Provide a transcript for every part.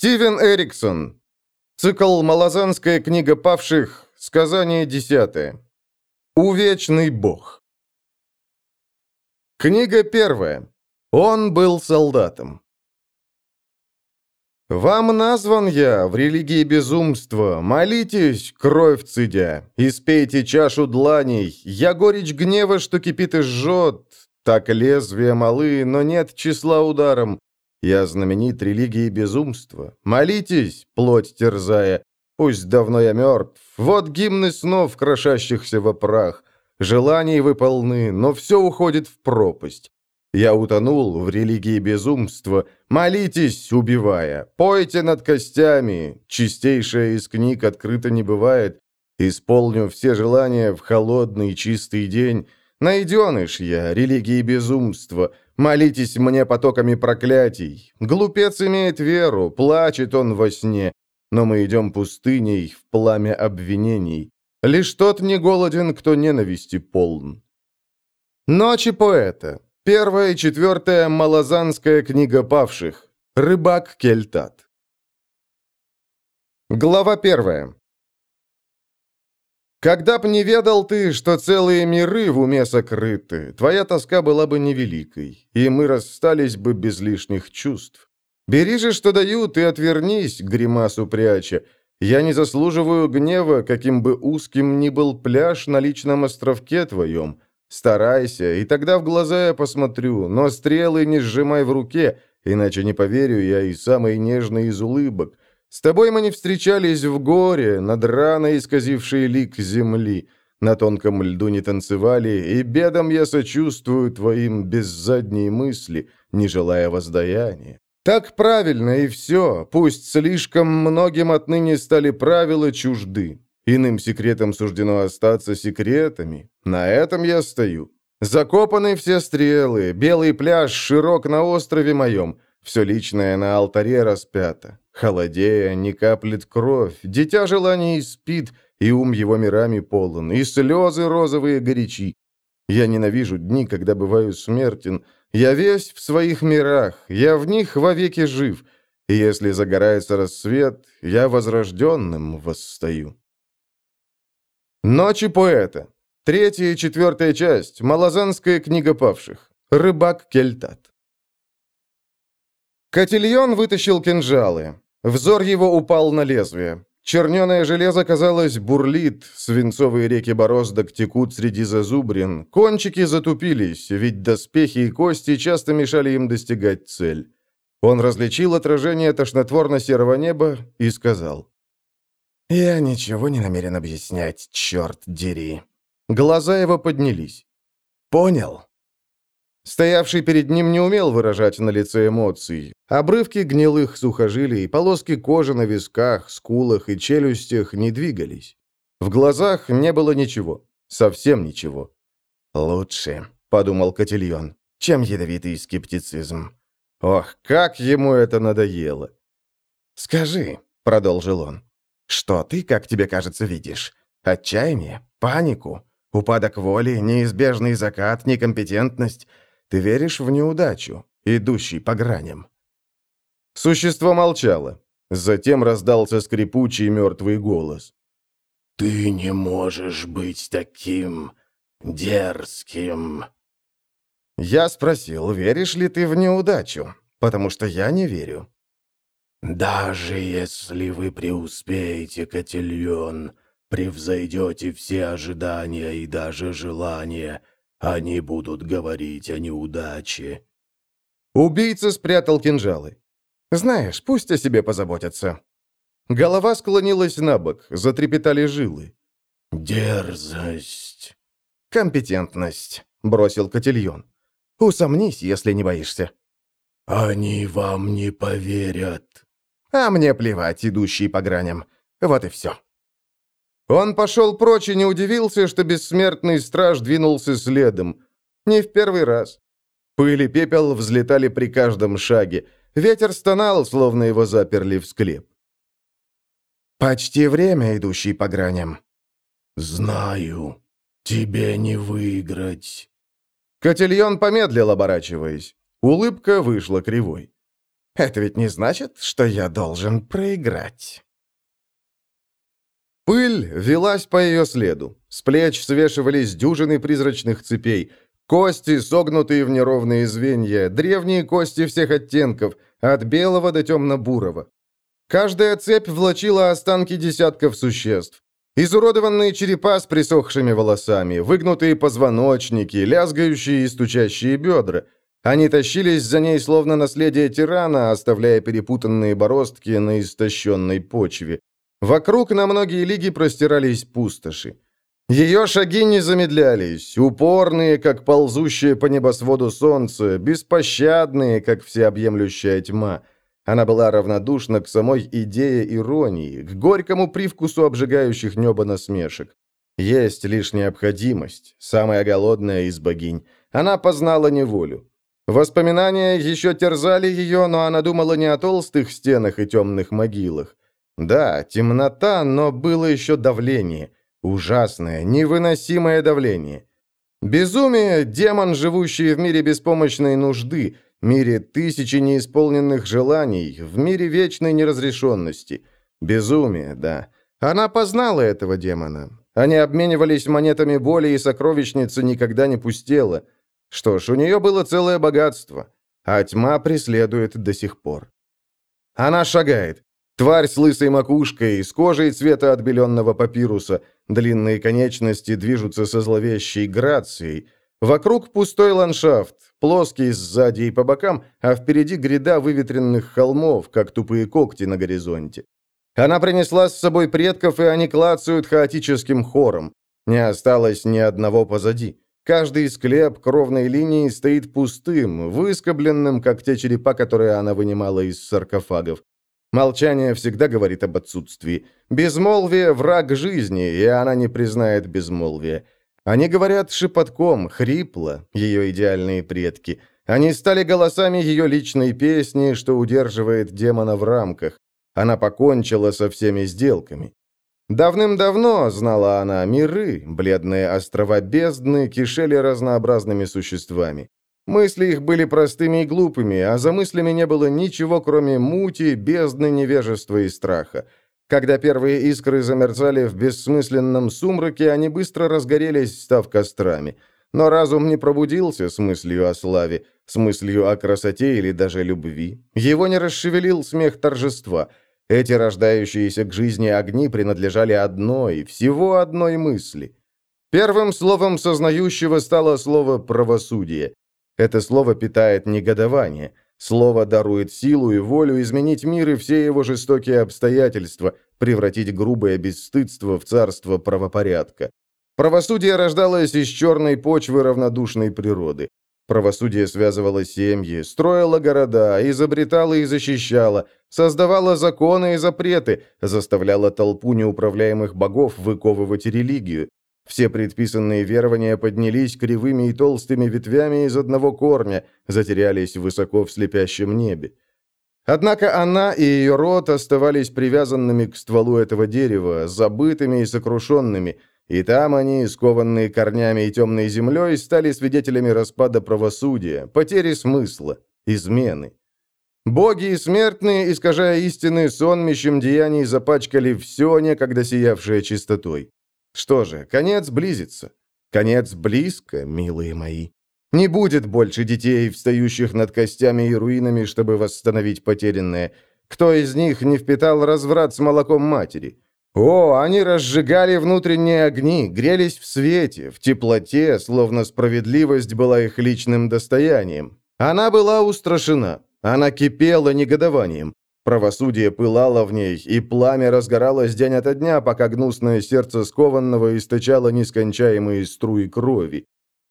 Стивен Эриксон. Цикл «Малозанская книга павших», сказание десятое. Увечный бог. Книга первая. Он был солдатом. «Вам назван я в религии безумства. Молитесь, кровь цедя, испейте чашу дланей. Я горечь гнева, что кипит и жжет. Так лезвия малы, но нет числа ударом. Я знаменит религией безумства. Молитесь, плоть терзая. Пусть давно я мертв. Вот гимны снов, крошащихся во прах. Желаний вы полны, но все уходит в пропасть. Я утонул в религии безумства. Молитесь, убивая. Пойте над костями. Чистейшая из книг открыто не бывает. Исполню все желания в холодный чистый день. Найденыш я, религии безумства. Молитесь мне потоками проклятий. Глупец имеет веру, плачет он во сне. Но мы идем пустыней в пламя обвинений. Лишь тот не голоден, кто ненависти полн. Ночи поэта. Первая и четвертая Малазанская книга павших. Рыбак Кельтат. Глава первая. Когда б не ведал ты, что целые миры в уме сокрыты, твоя тоска была бы невеликой, и мы расстались бы без лишних чувств. Бери же, что дают, и отвернись, гримасу пряча. Я не заслуживаю гнева, каким бы узким ни был пляж на личном островке твоем. Старайся, и тогда в глаза я посмотрю, но стрелы не сжимай в руке, иначе не поверю я и самый нежный из улыбок. С тобой мы не встречались в горе, над раной исказившей лик земли. На тонком льду не танцевали, и бедам я сочувствую твоим без задней мысли, не желая воздаяния. Так правильно, и все. Пусть слишком многим отныне стали правила чужды. Иным секретам суждено остаться секретами. На этом я стою. Закопаны все стрелы, белый пляж широк на острове моем. Все личное на алтаре распято. Холодея, не каплет кровь, дитя желаний спит, и ум его мирами полон, и слезы розовые горячи. Я ненавижу дни, когда бываю смертен. Я весь в своих мирах, я в них вовеки жив. И если загорается рассвет, я возрожденным восстаю. Ночи поэта. Третья и четвертая часть. Малозанская книга павших. Рыбак Кельтат. Котельон вытащил кинжалы. Взор его упал на лезвие. Черненое железо, казалось, бурлит, свинцовые реки бороздок текут среди зазубрин, кончики затупились, ведь доспехи и кости часто мешали им достигать цель. Он различил отражение тошнотворно-серого неба и сказал. «Я ничего не намерен объяснять, черт дери». Глаза его поднялись. «Понял?» Стоявший перед ним не умел выражать на лице эмоций. Обрывки гнилых сухожилий, полоски кожи на висках, скулах и челюстях не двигались. В глазах не было ничего. Совсем ничего. «Лучше», — подумал Котельон, — «чем ядовитый скептицизм». Ох, как ему это надоело. «Скажи», — продолжил он, — «что ты, как тебе кажется, видишь? Отчаяние? Панику? Упадок воли? Неизбежный закат? Некомпетентность? Ты веришь в неудачу, идущий по граням?» Существо молчало. Затем раздался скрипучий мертвый голос. «Ты не можешь быть таким дерзким». Я спросил, веришь ли ты в неудачу, потому что я не верю. «Даже если вы преуспеете, Котельон, превзойдете все ожидания и даже желания, они будут говорить о неудаче». Убийца спрятал кинжалы. «Знаешь, пусть о себе позаботятся». Голова склонилась на бок, затрепетали жилы. «Дерзость». «Компетентность», — бросил Котельон. «Усомнись, если не боишься». «Они вам не поверят». «А мне плевать, идущий по граням. Вот и все». Он пошел прочь и не удивился, что бессмертный страж двинулся следом. Не в первый раз. Пыль и пепел взлетали при каждом шаге. Ветер стонал, словно его заперли в склеп. «Почти время, идущий по граням». «Знаю. Тебе не выиграть». Котельон помедлил, оборачиваясь. Улыбка вышла кривой. Это ведь не значит, что я должен проиграть. Пыль велась по ее следу. С плеч свешивались дюжины призрачных цепей. Кости, согнутые в неровные звенья, древние кости всех оттенков, от белого до темно-бурого. Каждая цепь влачила останки десятков существ. Изуродованные черепа с присохшими волосами, выгнутые позвоночники, лязгающие и стучащие бедра. Они тащились за ней словно наследие тирана, оставляя перепутанные бороздки на истощенной почве. Вокруг на многие лиги простирались пустоши. Ее шаги не замедлялись, упорные, как ползущее по небосводу солнце, беспощадные, как всеобъемлющая тьма. Она была равнодушна к самой идее иронии, к горькому привкусу обжигающих небо насмешек. Есть лишь необходимость, самая голодная из богинь. Она познала неволю. Воспоминания еще терзали ее, но она думала не о толстых стенах и темных могилах. Да, темнота, но было еще давление. Ужасное, невыносимое давление. Безумие – демон, живущий в мире беспомощной нужды, мире тысячи неисполненных желаний, в мире вечной неразрешенности. Безумие, да. Она познала этого демона. Они обменивались монетами боли, и сокровищница никогда не пустела. Что ж, у нее было целое богатство, а тьма преследует до сих пор. Она шагает. Тварь с лысой макушкой, с кожей цвета отбеленного папируса, длинные конечности движутся со зловещей грацией. Вокруг пустой ландшафт, плоский сзади и по бокам, а впереди гряда выветренных холмов, как тупые когти на горизонте. Она принесла с собой предков, и они клацают хаотическим хором. Не осталось ни одного позади. Каждый склеп кровной линии стоит пустым, выскобленным, как те черепа, которые она вынимала из саркофагов. Молчание всегда говорит об отсутствии. Безмолвие – враг жизни, и она не признает безмолвие. Они говорят шепотком, хрипло, ее идеальные предки. Они стали голосами ее личной песни, что удерживает демона в рамках. Она покончила со всеми сделками. Давным-давно, знала она, миры, бледные острова бездны, кишели разнообразными существами. Мысли их были простыми и глупыми, а за мыслями не было ничего, кроме мути, бездны, невежества и страха. Когда первые искры замерцали в бессмысленном сумраке, они быстро разгорелись, став кострами. Но разум не пробудился с мыслью о славе, с мыслью о красоте или даже любви. Его не расшевелил смех торжества. Эти рождающиеся к жизни огни принадлежали одной, всего одной мысли. Первым словом сознающего стало слово «правосудие». Это слово питает негодование. Слово дарует силу и волю изменить мир и все его жестокие обстоятельства, превратить грубое бесстыдство в царство правопорядка. Правосудие рождалось из черной почвы равнодушной природы. Правосудие связывало семьи, строило города, изобретало и защищало, создавало законы и запреты, заставляло толпу неуправляемых богов выковывать религию, все предписанные верования поднялись кривыми и толстыми ветвями из одного корня, затерялись высоко в слепящем небе. Однако она и ее род оставались привязанными к стволу этого дерева, забытыми и сокрушенными, и там они, скованные корнями и темной землей, стали свидетелями распада правосудия, потери смысла, измены. Боги и смертные, искажая истины сонмищем деяний, запачкали все, некогда сиявшее чистотой. Что же, конец близится. Конец близко, милые мои. Не будет больше детей, встающих над костями и руинами, чтобы восстановить потерянное. Кто из них не впитал разврат с молоком матери? О, они разжигали внутренние огни, грелись в свете, в теплоте, словно справедливость была их личным достоянием. Она была устрашена, она кипела негодованием. Правосудие пылало в ней, и пламя разгоралось день ото дня, пока гнусное сердце скованного источало нескончаемые струи крови.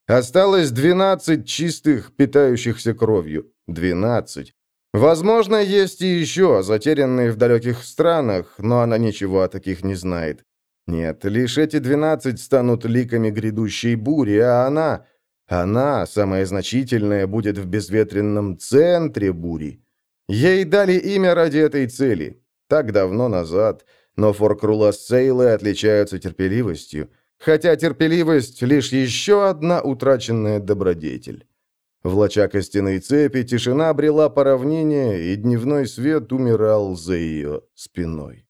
Осталось двенадцать чистых, питающихся кровью. Двенадцать. Возможно, есть и еще, затерянные в далеких странах, но она ничего о таких не знает. Нет, лишь эти двенадцать станут ликами грядущей бури, а она... Она, самая значительная, будет в безветренном центре бури. Ей дали имя ради этой цели. Так давно назад. Но форкрулассейлы отличаются терпеливостью. Хотя терпеливость — лишь еще одна утраченная добродетель. Влача костяные цепи, тишина обрела по равнине, и дневной свет умирал за ее спиной.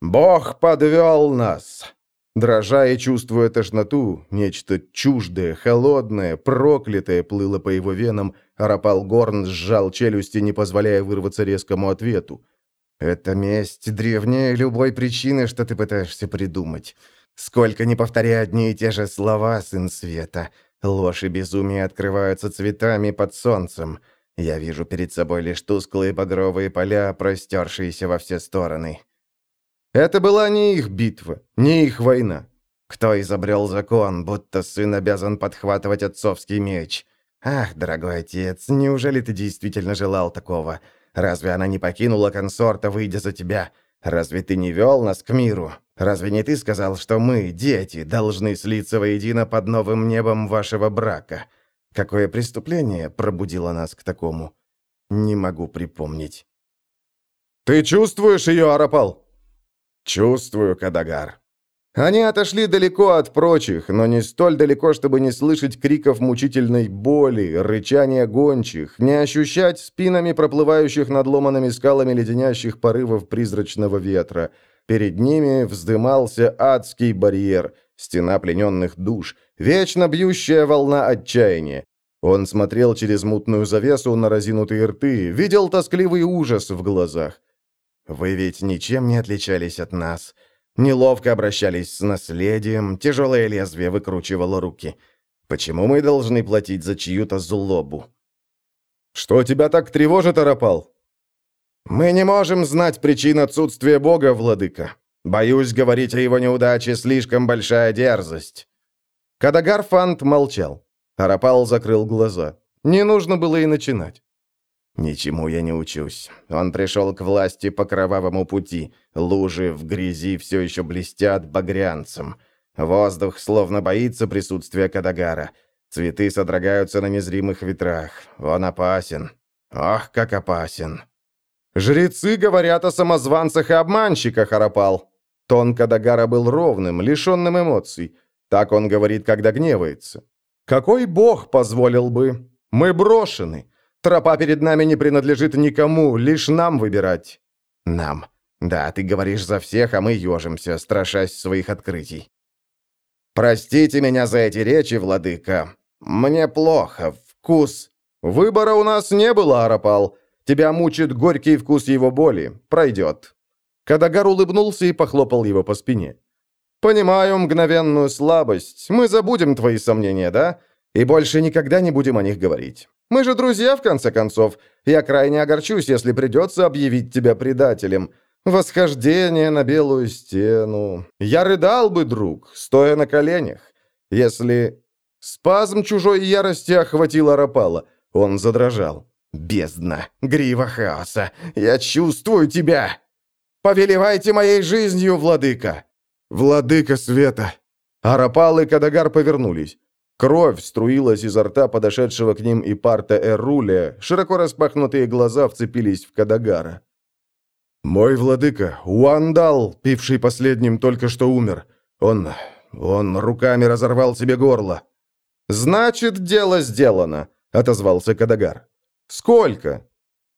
«Бог подвел нас!» Дрожа и чувствуя тошноту, нечто чуждое, холодное, проклятое плыло по его венам, а Рапал Горн сжал челюсти, не позволяя вырваться резкому ответу. «Это месть древнее любой причины, что ты пытаешься придумать. Сколько не повторяй одни и те же слова, сын света. Ложь и безумие открываются цветами под солнцем. Я вижу перед собой лишь тусклые багровые поля, простершиеся во все стороны. Это была не их битва, не их война. Кто изобрел закон, будто сын обязан подхватывать отцовский меч? Ах, дорогой отец, неужели ты действительно желал такого? Разве она не покинула консорта, выйдя за тебя? Разве ты не вел нас к миру? Разве не ты сказал, что мы, дети, должны слиться воедино под новым небом вашего брака? Какое преступление пробудило нас к такому? Не могу припомнить. «Ты чувствуешь ее, Арапал?» «Чувствую, Кадагар». Они отошли далеко от прочих, но не столь далеко, чтобы не слышать криков мучительной боли, рычания гончих, не ощущать спинами проплывающих над ломанными скалами леденящих порывов призрачного ветра. Перед ними вздымался адский барьер, стена плененных душ, вечно бьющая волна отчаяния. Он смотрел через мутную завесу на разинутые рты, видел тоскливый ужас в глазах. Вы ведь ничем не отличались от нас. Неловко обращались с наследием, тяжелое лезвие выкручивало руки. Почему мы должны платить за чью-то злобу? Что тебя так тревожит, Арапал? Мы не можем знать причин отсутствия Бога, владыка. Боюсь, говорить о его неудаче слишком большая дерзость. Кадагар Фант молчал. Арапал закрыл глаза. Не нужно было и начинать. Ничему я не учусь. Он пришел к власти по кровавому пути. Лужи в грязи все еще блестят багрянцем. Воздух словно боится присутствия Кадагара. Цветы содрогаются на незримых ветрах. Он опасен. Ох, как опасен. Жрецы говорят о самозванцах и обманщиках, Арапал. Тон Кадагара был ровным, лишенным эмоций. Так он говорит, когда гневается. Какой бог позволил бы? Мы брошены. Тропа перед нами не принадлежит никому, лишь нам выбирать». «Нам. Да, ты говоришь за всех, а мы ежимся, страшась своих открытий». «Простите меня за эти речи, владыка. Мне плохо. Вкус...» «Выбора у нас не было, Арапал. Тебя мучит горький вкус его боли. Пройдет». Кадагар улыбнулся и похлопал его по спине. «Понимаю мгновенную слабость. Мы забудем твои сомнения, да? И больше никогда не будем о них говорить. Мы же друзья, в конце концов. Я крайне огорчусь, если придется объявить тебя предателем. Восхождение на белую стену. Я рыдал бы, друг, стоя на коленях. Если... Спазм чужой ярости охватил Арапала. Он задрожал. «Бездна! Грива хаоса! Я чувствую тебя! Повелевайте моей жизнью, владыка!» «Владыка света!» Арапал и Кадагар повернулись. Кровь струилась изо рта подошедшего к ним и парта Эруля, широко распахнутые глаза вцепились в Кадагара. «Мой владыка, Уандал, пивший последним, только что умер. Он... он руками разорвал себе горло». «Значит, дело сделано», — отозвался Кадагар. «Сколько?»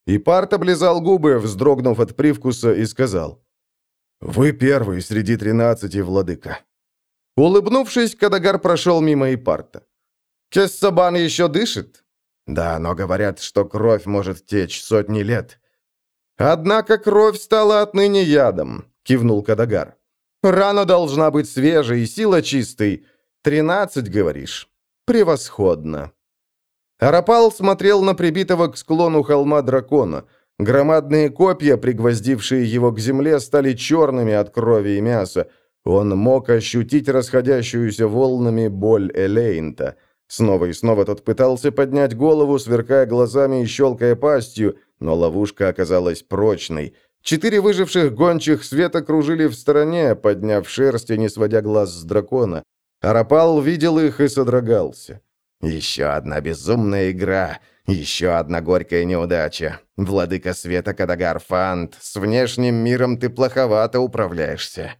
И парт облизал губы, вздрогнув от привкуса, и сказал. «Вы первый среди тринадцати, владыка. Улыбнувшись, Кадагар прошел мимо Ипарта. «Кессабан еще дышит?» «Да, но говорят, что кровь может течь сотни лет». «Однако кровь стала отныне ядом», — кивнул Кадагар. «Рана должна быть свежей, и сила чистой. Тринадцать, говоришь? Превосходно». Арапал смотрел на прибитого к склону холма дракона. Громадные копья, пригвоздившие его к земле, стали черными от крови и мяса. Он мог ощутить расходящуюся волнами боль Элейнта. Снова и снова тот пытался поднять голову, сверкая глазами и щелкая пастью, но ловушка оказалась прочной. Четыре выживших гончих света кружили в стороне, подняв шерсть и не сводя глаз с дракона. Арапал видел их и содрогался. «Еще одна безумная игра, еще одна горькая неудача. Владыка света Кадагар Фант, с внешним миром ты плоховато управляешься».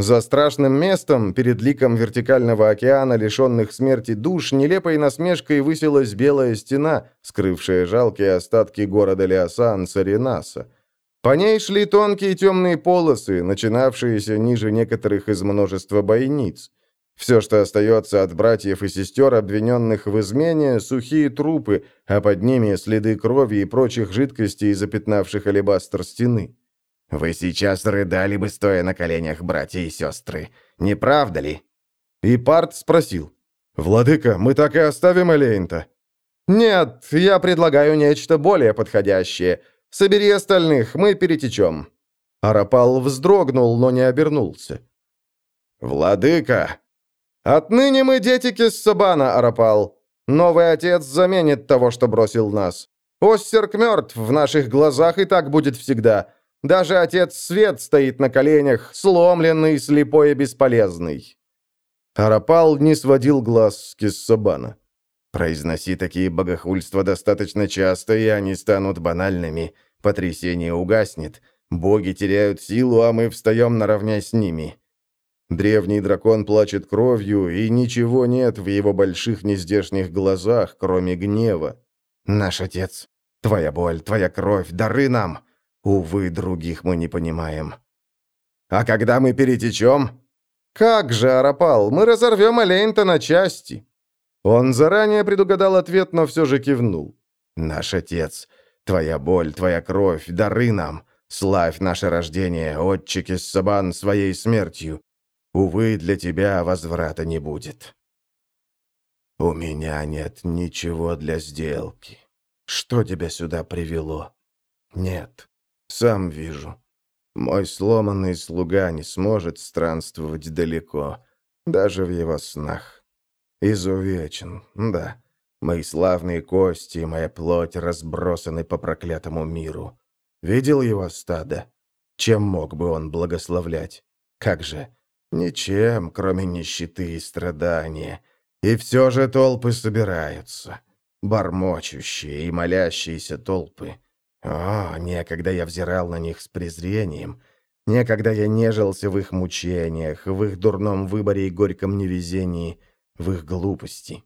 За страшным местом, перед ликом вертикального океана, лишенных смерти душ, нелепой насмешкой высилась белая стена, скрывшая жалкие остатки города Леосан Саринаса. По ней шли тонкие темные полосы, начинавшиеся ниже некоторых из множества бойниц. Все, что остается от братьев и сестер, обвиненных в измене, сухие трупы, а под ними следы крови и прочих жидкостей, запятнавших алебастр стены. Вы сейчас рыдали бы, стоя на коленях, братья и сестры. Не правда ли?» И Парт спросил. «Владыка, мы так и оставим Элейнта?» «Нет, я предлагаю нечто более подходящее. Собери остальных, мы перетечем». Арапал вздрогнул, но не обернулся. «Владыка!» «Отныне мы дети Киссабана, Арапал. Новый отец заменит того, что бросил нас. Остерк мертв в наших глазах и так будет всегда. Даже отец Свет стоит на коленях, сломленный, слепой и бесполезный». Арапал не сводил глаз с Киссабана. «Произноси такие богохульства достаточно часто, и они станут банальными. Потрясение угаснет. Боги теряют силу, а мы встаем наравне с ними». Древний дракон плачет кровью, и ничего нет в его больших нездешних глазах, кроме гнева. «Наш отец, твоя боль, твоя кровь, дары нам!» Увы, других мы не понимаем. А когда мы перетечем? Как же, Арапал, мы разорвем Элейнта на части. Он заранее предугадал ответ, но все же кивнул. Наш отец, твоя боль, твоя кровь, дары нам. Славь наше рождение, отче Киссабан, своей смертью. Увы, для тебя возврата не будет. У меня нет ничего для сделки. Что тебя сюда привело? Нет. Сам вижу. Мой сломанный слуга не сможет странствовать далеко, даже в его снах. Изувечен, да. Мои славные кости и моя плоть разбросаны по проклятому миру. Видел его стадо? Чем мог бы он благословлять? Как же? Ничем, кроме нищеты и страдания. И все же толпы собираются. Бормочущие и молящиеся толпы. О, некогда я взирал на них с презрением. Некогда я нежился в их мучениях, в их дурном выборе и горьком невезении, в их глупости.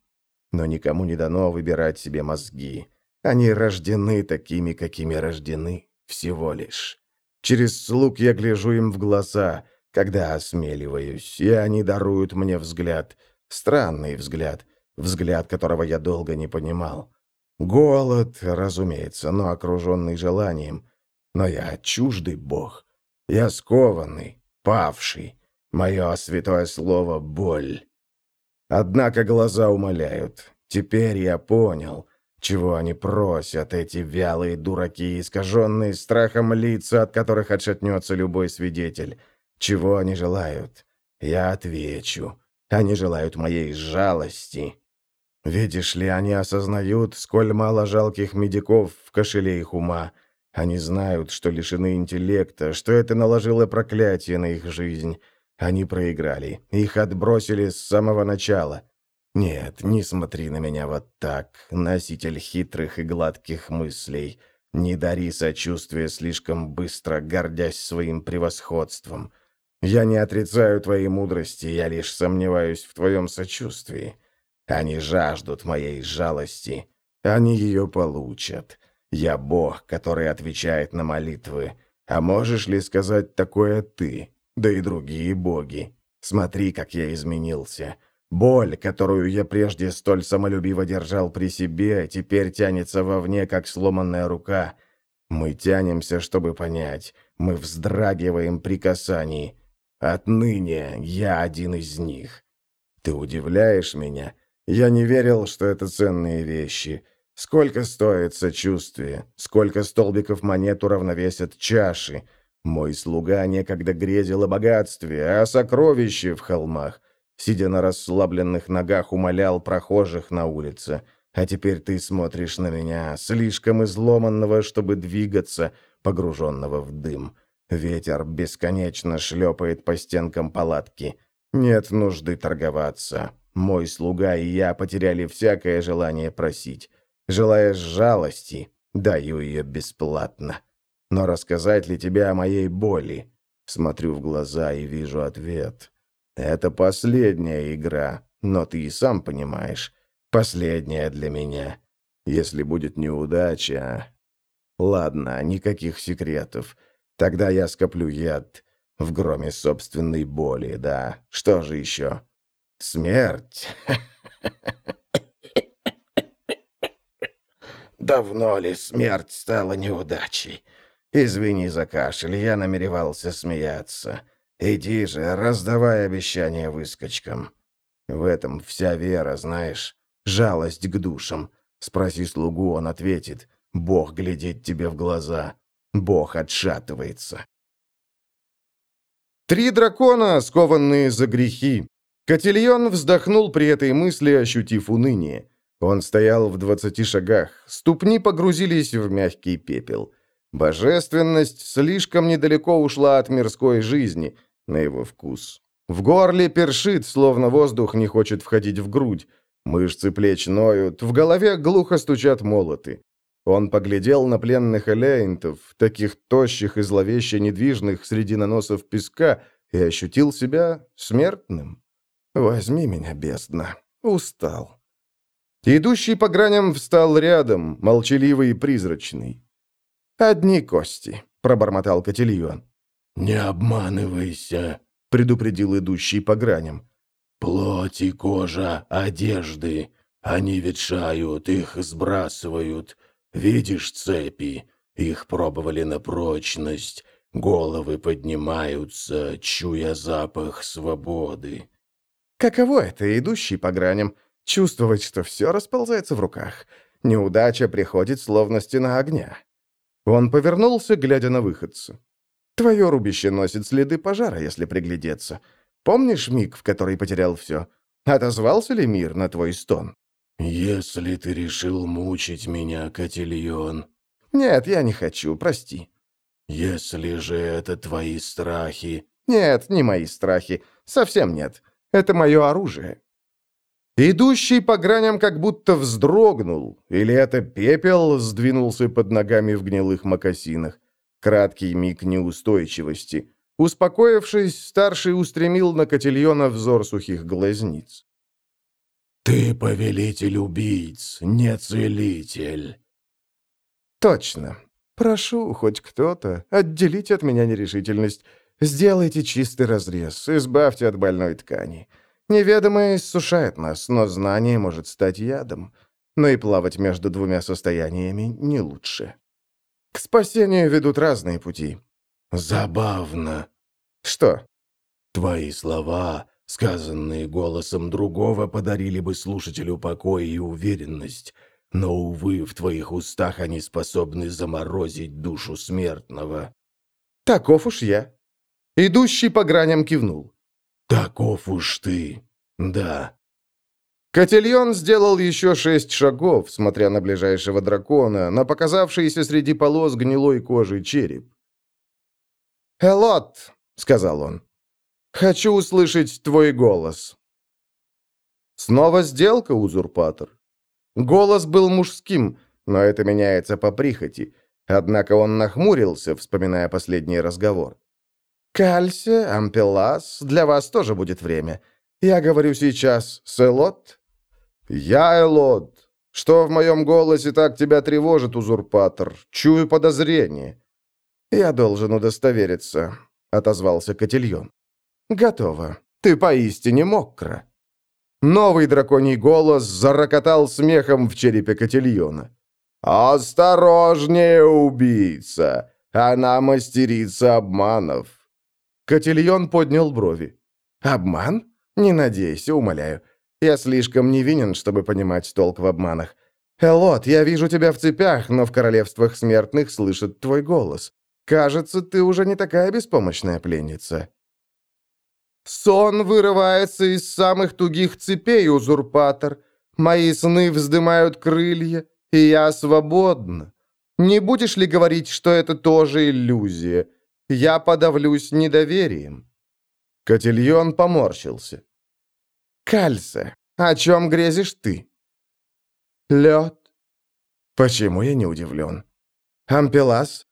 Но никому не дано выбирать себе мозги. Они рождены такими, какими рождены, всего лишь. Через слуг я гляжу им в глаза, когда осмеливаюсь, и они даруют мне взгляд, странный взгляд, взгляд, которого я долго не понимал. Голод, разумеется, но окруженный желанием. Но я чуждый бог. Я скованный, павший. Мое святое слово — боль. Однако глаза умоляют. Теперь я понял, чего они просят, эти вялые дураки, искаженные страхом лица, от которых отшатнется любой свидетель. Чего они желают? Я отвечу. Они желают моей жалости. Видишь ли, они осознают, сколь мало жалких медиков в кошеле их ума. Они знают, что лишены интеллекта, что это наложило проклятие на их жизнь. Они проиграли. Их отбросили с самого начала. Нет, не смотри на меня вот так, носитель хитрых и гладких мыслей. Не дари сочувствия слишком быстро, гордясь своим превосходством. Я не отрицаю твоей мудрости, я лишь сомневаюсь в твоем сочувствии. Они жаждут моей жалости. Они ее получат. Я Бог, который отвечает на молитвы. А можешь ли сказать такое ты? Да и другие боги. Смотри, как я изменился. Боль, которую я прежде столь самолюбиво держал при себе, теперь тянется вовне, как сломанная рука. Мы тянемся, чтобы понять. Мы вздрагиваем при касании. Отныне я один из них. Ты удивляешь меня, я не верил, что это ценные вещи. Сколько стоит сочувствие? Сколько столбиков монет уравновесят чаши? Мой слуга некогда грезил о богатстве, о сокровище в холмах. Сидя на расслабленных ногах, умолял прохожих на улице. А теперь ты смотришь на меня, слишком изломанного, чтобы двигаться, погруженного в дым. Ветер бесконечно шлепает по стенкам палатки. Нет нужды торговаться. Мой слуга и я потеряли всякое желание просить. Желаешь жалости, даю ее бесплатно. Но рассказать ли тебе о моей боли? Смотрю в глаза и вижу ответ. Это последняя игра, но ты и сам понимаешь. Последняя для меня. Если будет неудача... Ладно, никаких секретов. Тогда я скоплю яд в громе собственной боли, да. Что же еще? Смерть. Давно ли смерть стала неудачей? Извини за кашель, я намеревался смеяться. Иди же, раздавай обещания выскочкам. В этом вся вера, знаешь, жалость к душам. Спроси слугу, он ответит. Бог глядит тебе в глаза. Бог отшатывается. Три дракона, скованные за грехи. Котильон вздохнул при этой мысли, ощутив уныние. Он стоял в двадцати шагах, ступни погрузились в мягкий пепел. Божественность слишком недалеко ушла от мирской жизни, на его вкус. В горле першит, словно воздух не хочет входить в грудь. Мышцы плеч ноют, в голове глухо стучат молоты. Он поглядел на пленных элеинтов, таких тощих и зловеще недвижных среди наносов песка, и ощутил себя смертным. «Возьми меня, бездна. Устал». Идущий по граням встал рядом, молчаливый и призрачный. «Одни кости», — пробормотал Котильон. «Не обманывайся», — предупредил идущий по граням. «Плоть и кожа, одежды. Они ветшают, их сбрасывают. Видишь цепи? Их пробовали на прочность. Головы поднимаются, чуя запах свободы». «Каково это, идущий по граням, чувствовать, что все расползается в руках? Неудача приходит, словно стена огня». Он повернулся, глядя на выходца. «Твое рубище носит следы пожара, если приглядеться. Помнишь миг, в который потерял все? Отозвался ли мир на твой стон?» «Если ты решил мучить меня, Котильон...» «Нет, я не хочу, прости». «Если же это твои страхи...» «Нет, не мои страхи. Совсем нет. Это мое оружие». Идущий по граням как будто вздрогнул, или это пепел сдвинулся под ногами в гнилых мокасинах. Краткий миг неустойчивости. Успокоившись, старший устремил на Котильона взор сухих глазниц. «Ты повелитель убийц, не целитель». «Точно. Прошу, хоть кто-то, отделите от меня нерешительность. Сделайте чистый разрез, избавьте от больной ткани. Неведомое иссушает нас, но знание может стать ядом. Но и плавать между двумя состояниями не лучше. К спасению ведут разные пути. Забавно. Что? Твои слова, сказанные голосом другого, подарили бы слушателю покой и уверенность. Но, увы, в твоих устах они способны заморозить душу смертного. Таков уж я. Идущий по граням кивнул. «Таков уж ты, да». Котельон сделал еще шесть шагов, смотря на ближайшего дракона, на показавшийся среди полос гнилой кожи череп. «Элот», — сказал он, — «хочу услышать твой голос». Снова сделка, узурпатор. Голос был мужским, но это меняется по прихоти. Однако он нахмурился, вспоминая последний разговор. «Кальсе, Ампелас, для вас тоже будет время. Я говорю сейчас с Элот?» «Я Элот. Что в моем голосе так тебя тревожит, узурпатор? Чую подозрение». «Я должен удостовериться», — отозвался Котильон. «Готово. Ты поистине мокро». Новый драконий голос зарокотал смехом в черепе Котильона. «Осторожнее, убийца! Она мастерица обманов. Котильон поднял брови. «Обман? Не надейся, умоляю. Я слишком невинен, чтобы понимать толк в обманах. Элот, я вижу тебя в цепях, но в королевствах смертных слышат твой голос. Кажется, ты уже не такая беспомощная пленница». «Сон вырывается из самых тугих цепей, узурпатор. Мои сны вздымают крылья, и я свободна. Не будешь ли говорить, что это тоже иллюзия? Я подавлюсь недоверием». Котильон поморщился. «Кальсе, о чем грезишь ты?» «Лед». «Почему я не удивлен?» «Ампелас?»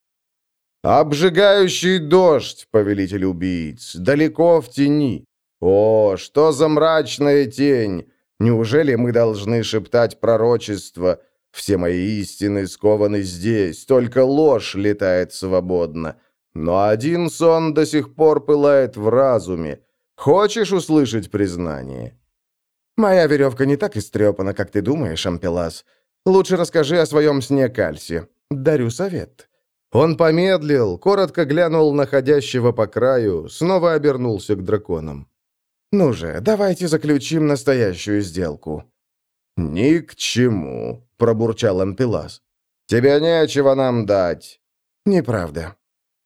Обжигающий дождь, повелитель убийц, далеко в тени. О, что за мрачная тень! Неужели мы должны шептать пророчество? Все мои истины скованы здесь, только ложь летает свободно. Но один сон до сих пор пылает в разуме. Хочешь услышать признание? Моя веревка не так истрепана, как ты думаешь, Ампелас. Лучше расскажи о своем сне Кальсе. Дарю совет. Он помедлил, коротко глянул на ходящего по краю, снова обернулся к драконам. «Ну же, давайте заключим настоящую сделку». «Ни к чему», — пробурчал Ампелас. «Тебе нечего нам дать». «Неправда».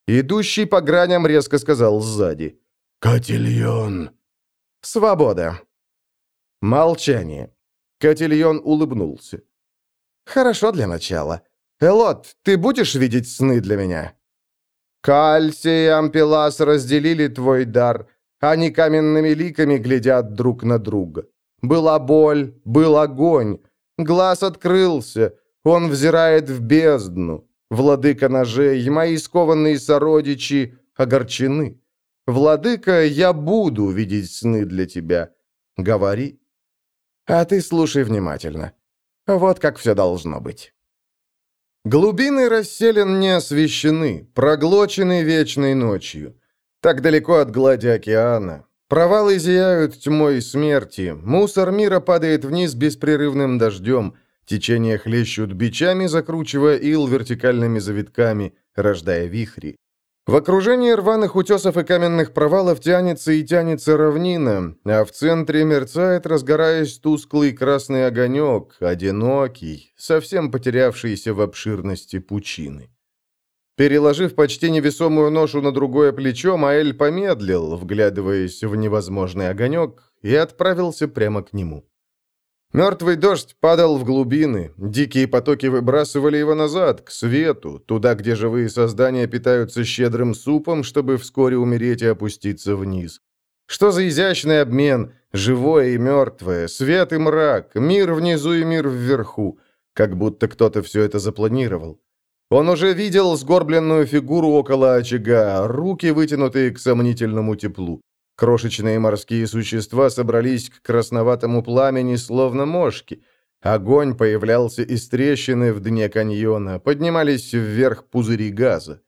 Идущий по граням резко сказал сзади. «Котельон». «Свобода». Молчание. Котельон улыбнулся. «Хорошо для начала. Элот, ты будешь видеть сны для меня?» Кальси и Ампелас разделили твой дар. Они каменными ликами глядят друг на друга. Была боль, был огонь. Глаз открылся. Он взирает в бездну. Владыка ножей, мои скованные сородичи огорчены. Владыка, я буду видеть сны для тебя. Говори. А ты слушай внимательно. Вот как все должно быть. Глубины расселен не освещены, проглочены вечной ночью. Так далеко от глади океана. Провалы зияют тьмой смерти, мусор мира падает вниз беспрерывным дождем, течения хлещут бичами, закручивая ил вертикальными завитками, рождая вихри. В окружении рваных утесов и каменных провалов тянется и тянется равнина, а в центре мерцает, разгораясь тусклый красный огонек, одинокий, совсем потерявшийся в обширности пучины. Переложив почти невесомую ношу на другое плечо, Маэль помедлил, вглядываясь в невозможный огонек, и отправился прямо к нему. Мертвый дождь падал в глубины, дикие потоки выбрасывали его назад, к свету, туда, где живые создания питаются щедрым супом, чтобы вскоре умереть и опуститься вниз. Что за изящный обмен, живое и мертвое, свет и мрак, мир внизу и мир вверху, как будто кто-то все это запланировал. Он уже видел сгорбленную фигуру около очага, руки вытянутые к сомнительному теплу. Крошечные морские существа собрались к красноватому пламени, словно мошки. Огонь появлялся из трещины в дне каньона, поднимались вверх пузыри газа.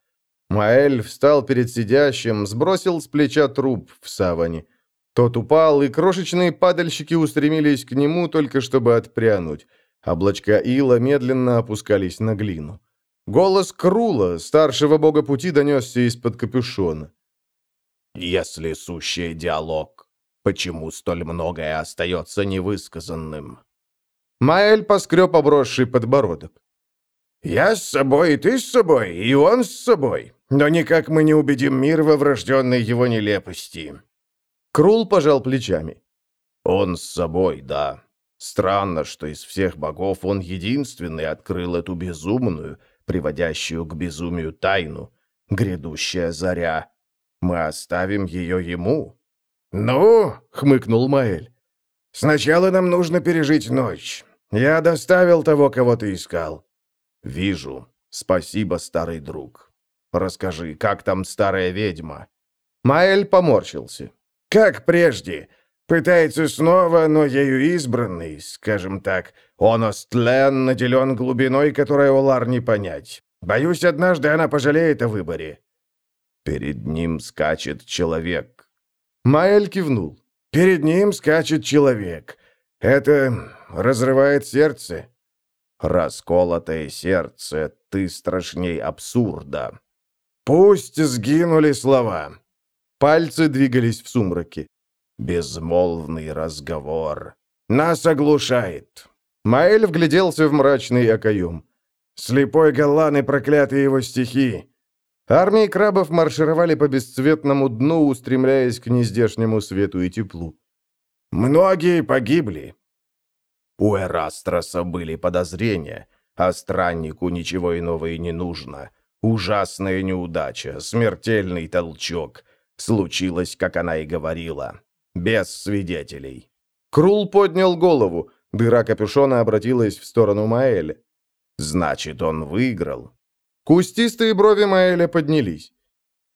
Маэль встал перед сидящим, сбросил с плеча труп в саване. Тот упал, и крошечные падальщики устремились к нему, только чтобы отпрянуть. Облачка ила медленно опускались на глину. Голос Крула, старшего бога пути, донесся из-под капюшона. Если сущий диалог, почему столь многое остается невысказанным? Маэль поскреб обросший подбородок. «Я с собой, и ты с собой, и он с собой. Но никак мы не убедим мир во врожденной его нелепости». Крул пожал плечами. «Он с собой, да. Странно, что из всех богов он единственный открыл эту безумную, приводящую к безумию тайну. Грядущая заря мы оставим ее ему». «Ну?» — хмыкнул Маэль. «Сначала нам нужно пережить ночь. Я доставил того, кого ты искал». «Вижу. Спасибо, старый друг. Расскажи, как там старая ведьма?» Маэль поморщился. «Как прежде. Пытается снова, но ею избранный, скажем так. Он остлен, наделен глубиной, которой Олар не понять. Боюсь, однажды она пожалеет о выборе». Перед ним скачет человек. Маэль кивнул. Перед ним скачет человек. Это разрывает сердце. Расколотое сердце, ты страшней абсурда. Пусть сгинули слова. Пальцы двигались в сумраке. Безмолвный разговор. Нас оглушает. Маэль вгляделся в мрачный окоем. Слепой Галлан и проклятые его стихи. Армии крабов маршировали по бесцветному дну, устремляясь к нездешнему свету и теплу. Многие погибли. У Эрастроса были подозрения, а страннику ничего иного и не нужно. Ужасная неудача, смертельный толчок. Случилось, как она и говорила. Без свидетелей. Крул поднял голову. Дыра капюшона обратилась в сторону Маэля. «Значит, он выиграл?» Кустистые брови Маэля поднялись.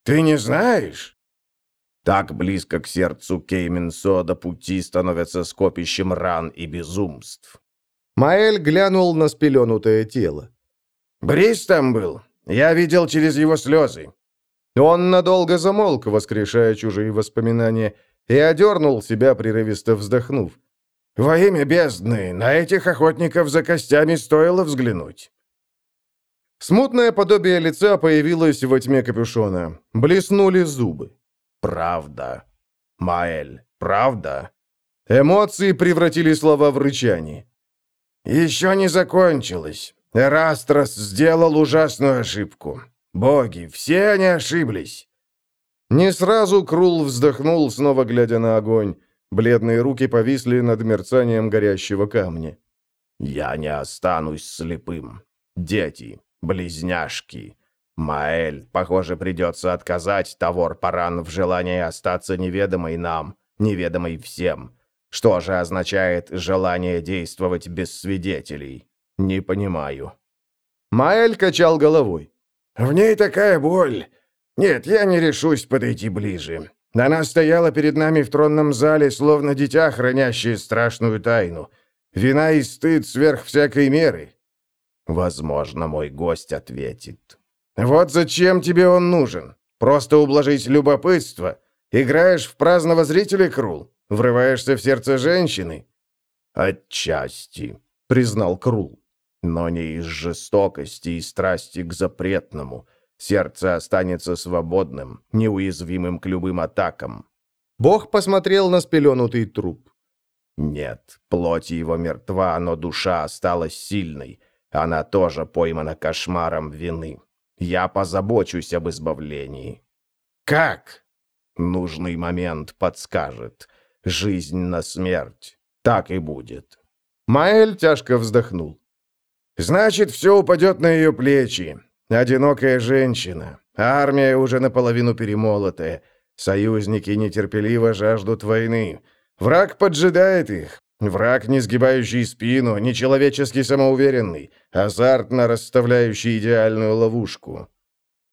«Ты не знаешь?» Так близко к сердцу Кейменсода пути становятся скопищем ран и безумств. Маэль глянул на спеленутое тело. «Брис там был. Я видел через его слезы». Он надолго замолк, воскрешая чужие воспоминания, и одернул себя, прерывисто вздохнув. «Во имя бездны, на этих охотников за костями стоило взглянуть». Смутное подобие лица появилось во тьме капюшона. Блеснули зубы. «Правда. Маэль, правда?» Эмоции превратили слова в рычание. «Еще не закончилось. Эрастрос сделал ужасную ошибку. Боги, все они ошиблись». Не сразу Крул вздохнул, снова глядя на огонь. Бледные руки повисли над мерцанием горящего камня. «Я не останусь слепым. Дети, близняшки. Маэль, похоже, придется отказать Тавор-Паран в желании остаться неведомой нам, неведомой всем. Что же означает желание действовать без свидетелей? Не понимаю». Маэль качал головой. «В ней такая боль. Нет, я не решусь подойти ближе. Она стояла перед нами в тронном зале, словно дитя, хранящее страшную тайну. Вина и стыд сверх всякой меры». Возможно, мой гость ответит. «Вот зачем тебе он нужен? Просто ублажить любопытство? Играешь в праздного зрителя, Крул? Врываешься в сердце женщины?» «Отчасти», — признал Крул. «Но не из жестокости и страсти к запретному. Сердце останется свободным, неуязвимым к любым атакам». Бог посмотрел на спеленутый труп. «Нет, плоть его мертва, но душа осталась сильной. Она тоже поймана кошмаром вины. Я позабочусь об избавлении». «Как?» «Нужный момент подскажет. Жизнь на смерть. Так и будет». Маэль тяжко вздохнул. «Значит, все упадет на ее плечи. Одинокая женщина. Армия уже наполовину перемолотая. Союзники нетерпеливо жаждут войны. Враг поджидает их. Враг, не сгибающий спину, нечеловечески самоуверенный, азартно расставляющий идеальную ловушку.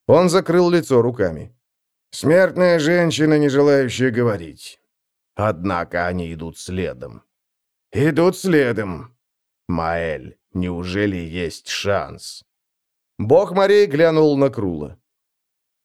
Он закрыл лицо руками. Смертная женщина, не желающая говорить. Однако они идут следом. Идут следом. Маэль, неужели есть шанс? Бог морей глянул на Крула.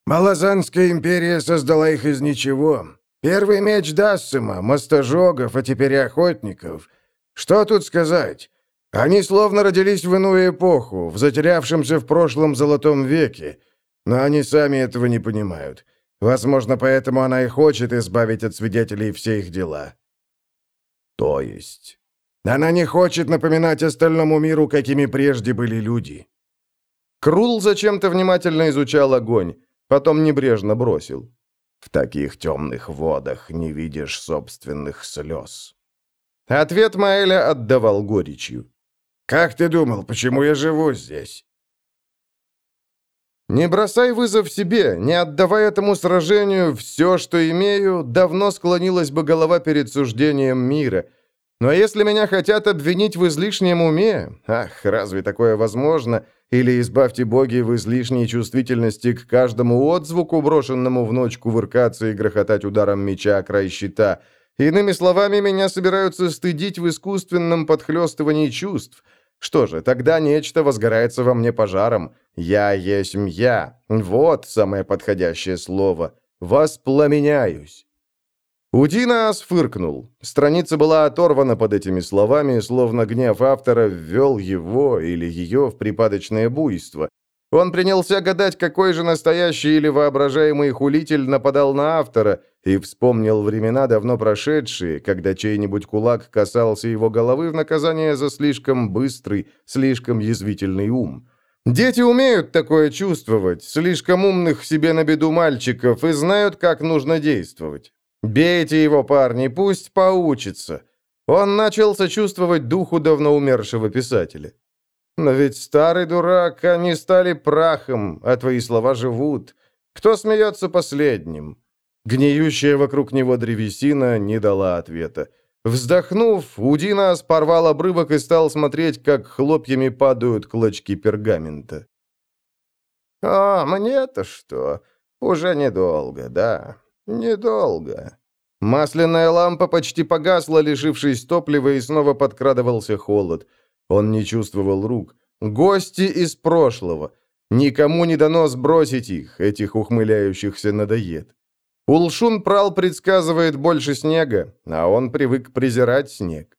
Малазанская империя создала их из ничего. Первый меч Дассима, мостожогов, а теперь и охотников. Что тут сказать? Они словно родились в иную эпоху, в затерявшемся в прошлом золотом веке. Но они сами этого не понимают. Возможно, поэтому она и хочет избавить от свидетелей все их дела. То есть... Она не хочет напоминать остальному миру, какими прежде были люди. Крул зачем-то внимательно изучал огонь, потом небрежно бросил. В таких темных водах не видишь собственных слез. Ответ Маэля отдавал горечью. «Как ты думал, почему я живу здесь?» Не бросай вызов себе, не отдавай этому сражению все, что имею, давно склонилась бы голова перед суждением мира. Но если меня хотят обвинить в излишнем уме, ах, разве такое возможно, или избавьте боги в излишней чувствительности к каждому отзвуку, брошенному в ночь кувыркаться и грохотать ударом меча о край щита, иными словами, меня собираются стыдить в искусственном подхлестывании чувств – что же, тогда нечто возгорается во мне пожаром. Я есть я. Вот самое подходящее слово. Воспламеняюсь. Удинас фыркнул. Страница была оторвана под этими словами, словно гнев автора ввел его или ее в припадочное буйство. Он принялся гадать, какой же настоящий или воображаемый хулитель нападал на автора, и вспомнил времена, давно прошедшие, когда чей-нибудь кулак касался его головы в наказание за слишком быстрый, слишком язвительный ум. Дети умеют такое чувствовать, слишком умных себе на беду мальчиков, и знают, как нужно действовать. Бейте его, парни, пусть поучится. Он начал сочувствовать духу давно умершего писателя. Но ведь старый дурак, они стали прахом, а твои слова живут. Кто смеется последним?» Гниющая вокруг него древесина не дала ответа. Вздохнув, Удина порвал обрывок и стал смотреть, как хлопьями падают клочки пергамента. «А мне-то что? Уже недолго, да, недолго». Масляная лампа почти погасла, лишившись топлива, и снова подкрадывался холод. Он не чувствовал рук. Гости из прошлого. Никому не дано сбросить их, этих ухмыляющихся надоед. Улшун Прал предсказывает больше снега, а он привык презирать снег.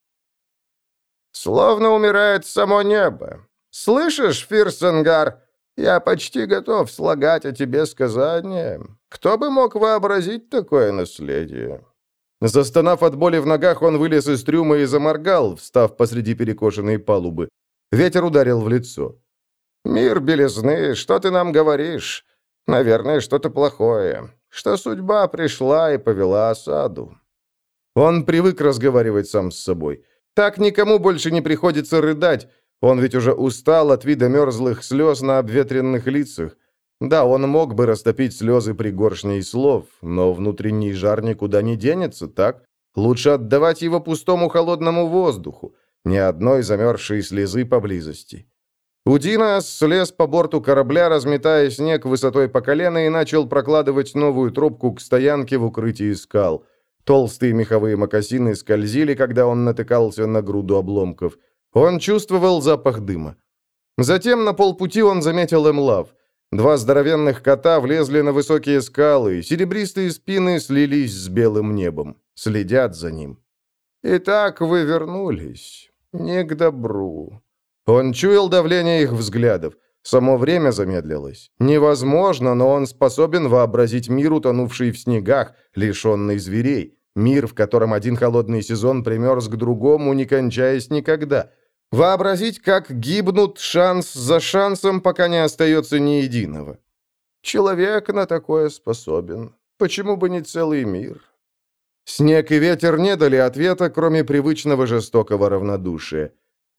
«Словно умирает само небо. Слышишь, Фирсенгар, я почти готов слагать о тебе сказания. Кто бы мог вообразить такое наследие?» Застонав от боли в ногах, он вылез из трюма и заморгал, встав посреди перекошенной палубы. Ветер ударил в лицо. «Мир белизны, что ты нам говоришь? Наверное, что-то плохое. Что судьба пришла и повела осаду». Он привык разговаривать сам с собой. Так никому больше не приходится рыдать. Он ведь уже устал от вида мерзлых слез на обветренных лицах. Да, он мог бы растопить слезы при горшне слов, но внутренний жар никуда не денется, так? Лучше отдавать его пустому холодному воздуху, ни одной замерзшей слезы поблизости. Удинас слез по борту корабля, разметая снег высотой по колено, и начал прокладывать новую трубку к стоянке в укрытии скал. Толстые меховые мокасины скользили, когда он натыкался на груду обломков. Он чувствовал запах дыма. Затем на полпути он заметил Эмлав. Два здоровенных кота влезли на высокие скалы, серебристые спины слились с белым небом. Следят за ним. «Итак вы вернулись. Не к добру». Он чуял давление их взглядов. Само время замедлилось. Невозможно, но он способен вообразить мир, утонувший в снегах, лишенный зверей. Мир, в котором один холодный сезон примерз к другому, не кончаясь никогда – Вообразить, как гибнут шанс за шансом, пока не остается ни единого. Человек на такое способен. Почему бы не целый мир? Снег и ветер не дали ответа, кроме привычного жестокого равнодушия.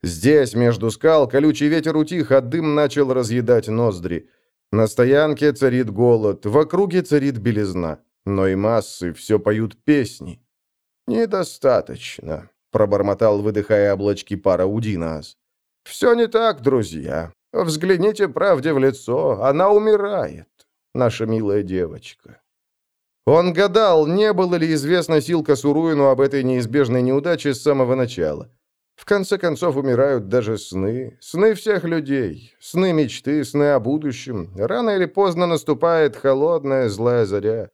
Здесь, между скал, колючий ветер утих, а дым начал разъедать ноздри. На стоянке царит голод, в округе царит белизна, но и массы все поют песни. Недостаточно пробормотал, выдыхая облачки пара Удинас. «Все не так, друзья. Взгляните правде в лицо. Она умирает, наша милая девочка». Он гадал, не было ли известно Силка Суруину об этой неизбежной неудаче с самого начала. В конце концов, умирают даже сны. Сны всех людей. Сны мечты, сны о будущем. Рано или поздно наступает холодная злая заря.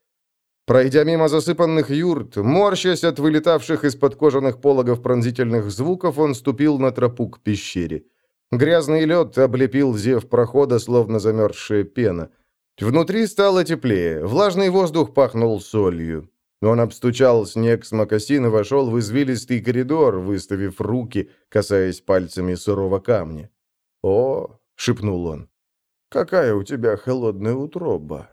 Пройдя мимо засыпанных юрт, морщась от вылетавших из-под кожаных пологов пронзительных звуков, он ступил на тропу к пещере. Грязный лед облепил зев прохода, словно замерзшая пена. Внутри стало теплее, влажный воздух пахнул солью. Он обстучал снег с мокасин и вошел в извилистый коридор, выставив руки, касаясь пальцами сырого камня. «О!» — шепнул он. «Какая у тебя холодная утроба!»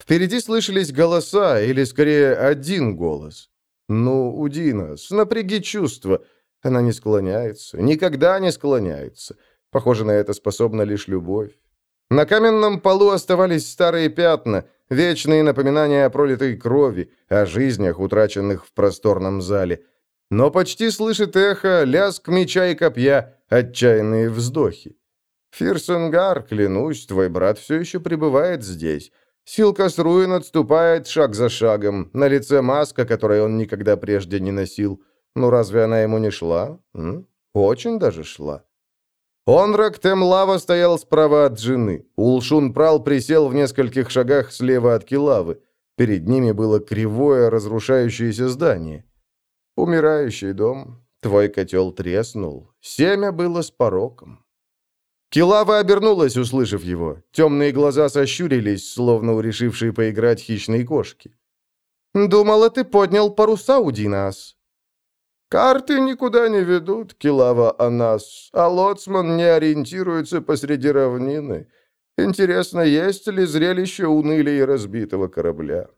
Впереди слышались голоса, или скорее один голос. «Ну, Удинос, напряги чувства». Она не склоняется, никогда не склоняется. Похоже, на это способна лишь любовь. На каменном полу оставались старые пятна, вечные напоминания о пролитой крови, о жизнях, утраченных в просторном зале. Но почти слышит эхо, лязг меча и копья, отчаянные вздохи. «Фирсенгар, клянусь, твой брат все еще пребывает здесь. Силкас Руин отступает шаг за шагом. На лице маска, которой он никогда прежде не носил. Ну разве она ему не шла? М? Очень даже шла. Онрак Темлава стоял справа от жены. Улшун Прал присел в нескольких шагах слева от Килавы. Перед ними было кривое, разрушающееся здание. Умирающий дом. Твой котел треснул. Семя было с пороком. Килава обернулась, услышав его. Темные глаза сощурились, словно у решившей поиграть хищные кошки. «Думала, ты поднял паруса, Удинас». «Карты никуда не ведут, Килава Анас, а лоцман не ориентируется посреди равнины. Интересно, есть ли зрелище уныли разбитого корабля?»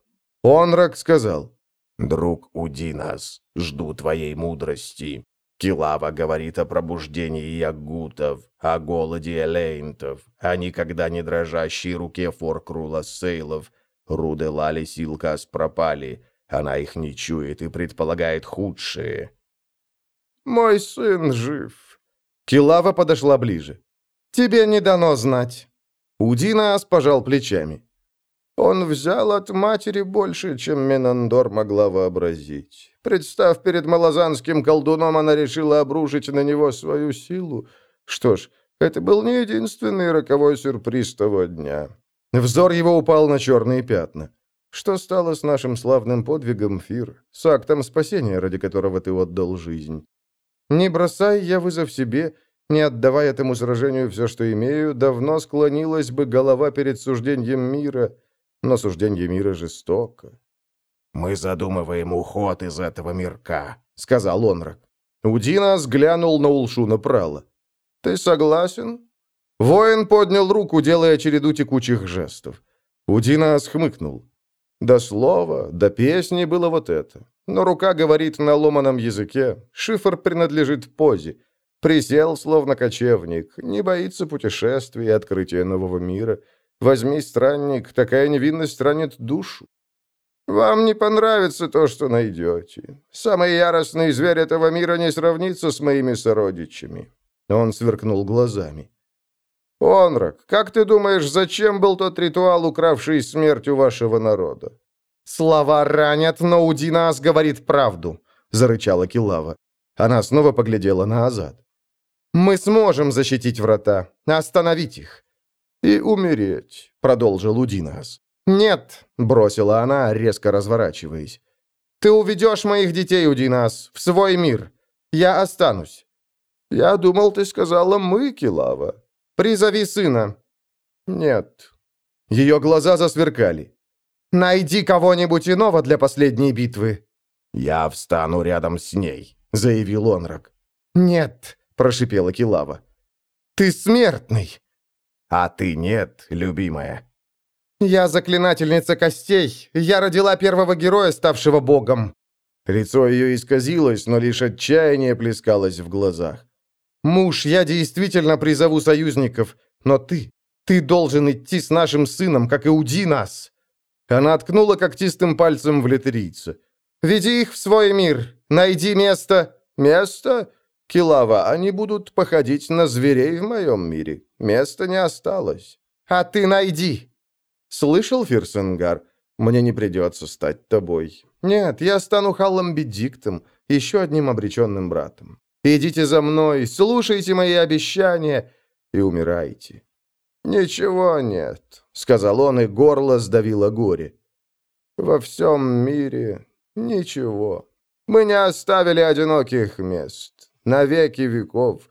Онрак сказал. «Друг Удинас, жду твоей мудрости. Килава говорит о пробуждении ягутов, о голоде элейнтов, о никогда не дрожащей руке Форкрула Сейлов. Руды Лали Силкас пропали. Она их не чует и предполагает худшее. «Мой сын жив». Килава подошла ближе. «Тебе не дано знать». Удинас пожал плечами. Он взял от матери больше, чем Менандор могла вообразить. Представ перед малозанским колдуном, она решила обрушить на него свою силу. Что ж, это был не единственный роковой сюрприз того дня. Взор его упал на черные пятна. Что стало с нашим славным подвигом, Фир, с актом спасения, ради которого ты отдал жизнь? Не бросай я вызов себе, не отдавая этому сражению все, что имею, давно склонилась бы голова перед суждением мира, но суждение мира жестоко. «Мы задумываем уход из этого мирка», — сказал Онрак. Удина взглянул на Улшуна Прала. «Ты согласен?» Воин поднял руку, делая череду текучих жестов. Удина схмыкнул. До слова, до песни было вот это. Но рука говорит на ломаном языке. Шифр принадлежит позе. Присел, словно кочевник. Не боится путешествий и открытия нового мира. Возьми, странник, такая невинность ранит душу. Вам не понравится то, что найдете. Самый яростный зверь этого мира не сравнится с моими сородичами. Он сверкнул глазами. «Онрак, как ты думаешь, зачем был тот ритуал, укравший смерть у вашего народа?» «Слова ранят, но Удинас говорит правду», — зарычала Килава. Она снова поглядела на Азад. «Мы сможем защитить врата, остановить их». «И умереть», — продолжил Удинас. «Нет», — бросила она, резко разворачиваясь. «Ты уведешь моих детей, Удинас, в свой мир. Я останусь». «Я думал, ты сказала «мы», Килава». Призови сына». «Нет». Ее глаза засверкали. «Найди кого-нибудь иного для последней битвы». «Я встану рядом с ней», — заявил Онрак. «Нет», — прошипела Килава. «Ты смертный». «А ты нет, любимая». «Я заклинательница костей. Я родила первого героя, ставшего богом». Лицо ее исказилось, но лишь отчаяние плескалось в глазах. Муж, я действительно призову союзников, но ты, ты должен идти с нашим сыном, как и уди нас». Она ткнула когтистым пальцем в литерийца. «Веди их в свой мир. Найди место». «Место?» «Килава, они будут походить на зверей в моем мире. Места не осталось». «А ты найди». «Слышал, Фирсенгар? Мне не придется стать тобой. Нет, я стану Халлом Бедиктом, еще одним обреченным братом. Идите за мной, слушайте мои обещания и умирайте». «Ничего нет», — сказал он, и горло сдавило горе. «Во всем мире ничего. Мы не оставили одиноких мест, навеки веков.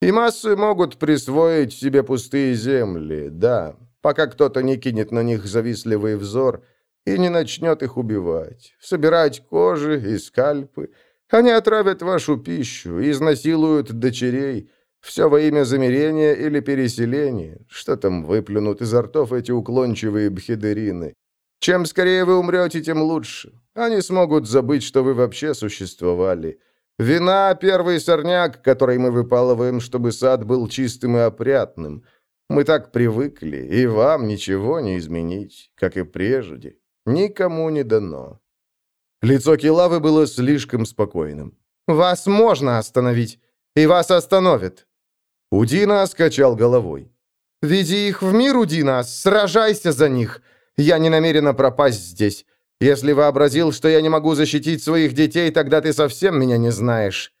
И массы могут присвоить себе пустые земли, да, пока кто-то не кинет на них завистливый взор и не начнет их убивать, собирать кожи и скальпы, они отравят вашу пищу, изнасилуют дочерей. Все во имя замерения или переселения. Что там выплюнут изо ртов эти уклончивые бхедерины? Чем скорее вы умрете, тем лучше. Они смогут забыть, что вы вообще существовали. Вина — первый сорняк, который мы выпалываем, чтобы сад был чистым и опрятным. Мы так привыкли, и вам ничего не изменить, как и прежде. Никому не дано. Лицо Килавы было слишком спокойным. «Вас можно остановить, и вас остановят». Удина скачал головой. «Веди их в мир, Удина, сражайся за них. Я не намерена пропасть здесь. Если вообразил, что я не могу защитить своих детей, тогда ты совсем меня не знаешь».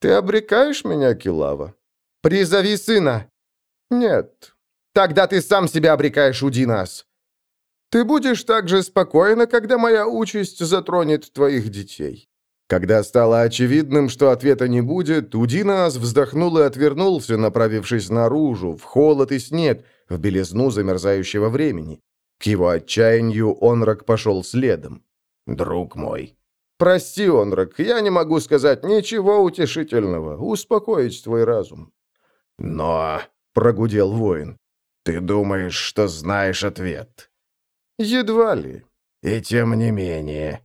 «Ты обрекаешь меня, Килава?» «Призови сына». «Нет». «Тогда ты сам себя обрекаешь, Удинас. Ты будешь так же спокойна, когда моя участь затронет твоих детей». Когда стало очевидным, что ответа не будет, Удинас вздохнул и отвернулся, направившись наружу, в холод и снег, в белизну замерзающего времени. К его отчаянию Онрак пошел следом. «Друг мой». «Прости, Онрак, я не могу сказать ничего утешительного, успокоить твой разум». «Но...» — прогудел воин. «Ты думаешь, что знаешь ответ?» Едва ли. И тем не менее.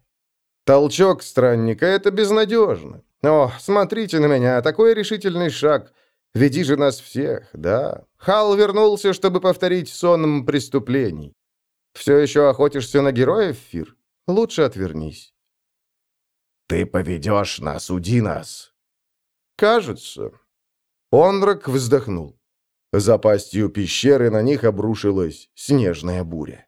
Толчок странника — это безнадежно. О, смотрите на меня, такой решительный шаг. Веди же нас всех, да. Хал вернулся, чтобы повторить сон преступлений. Все еще охотишься на героев, Фир? Лучше отвернись. Ты поведешь нас, уди нас. Кажется. Онрак вздохнул. За пастью пещеры на них обрушилась снежная буря.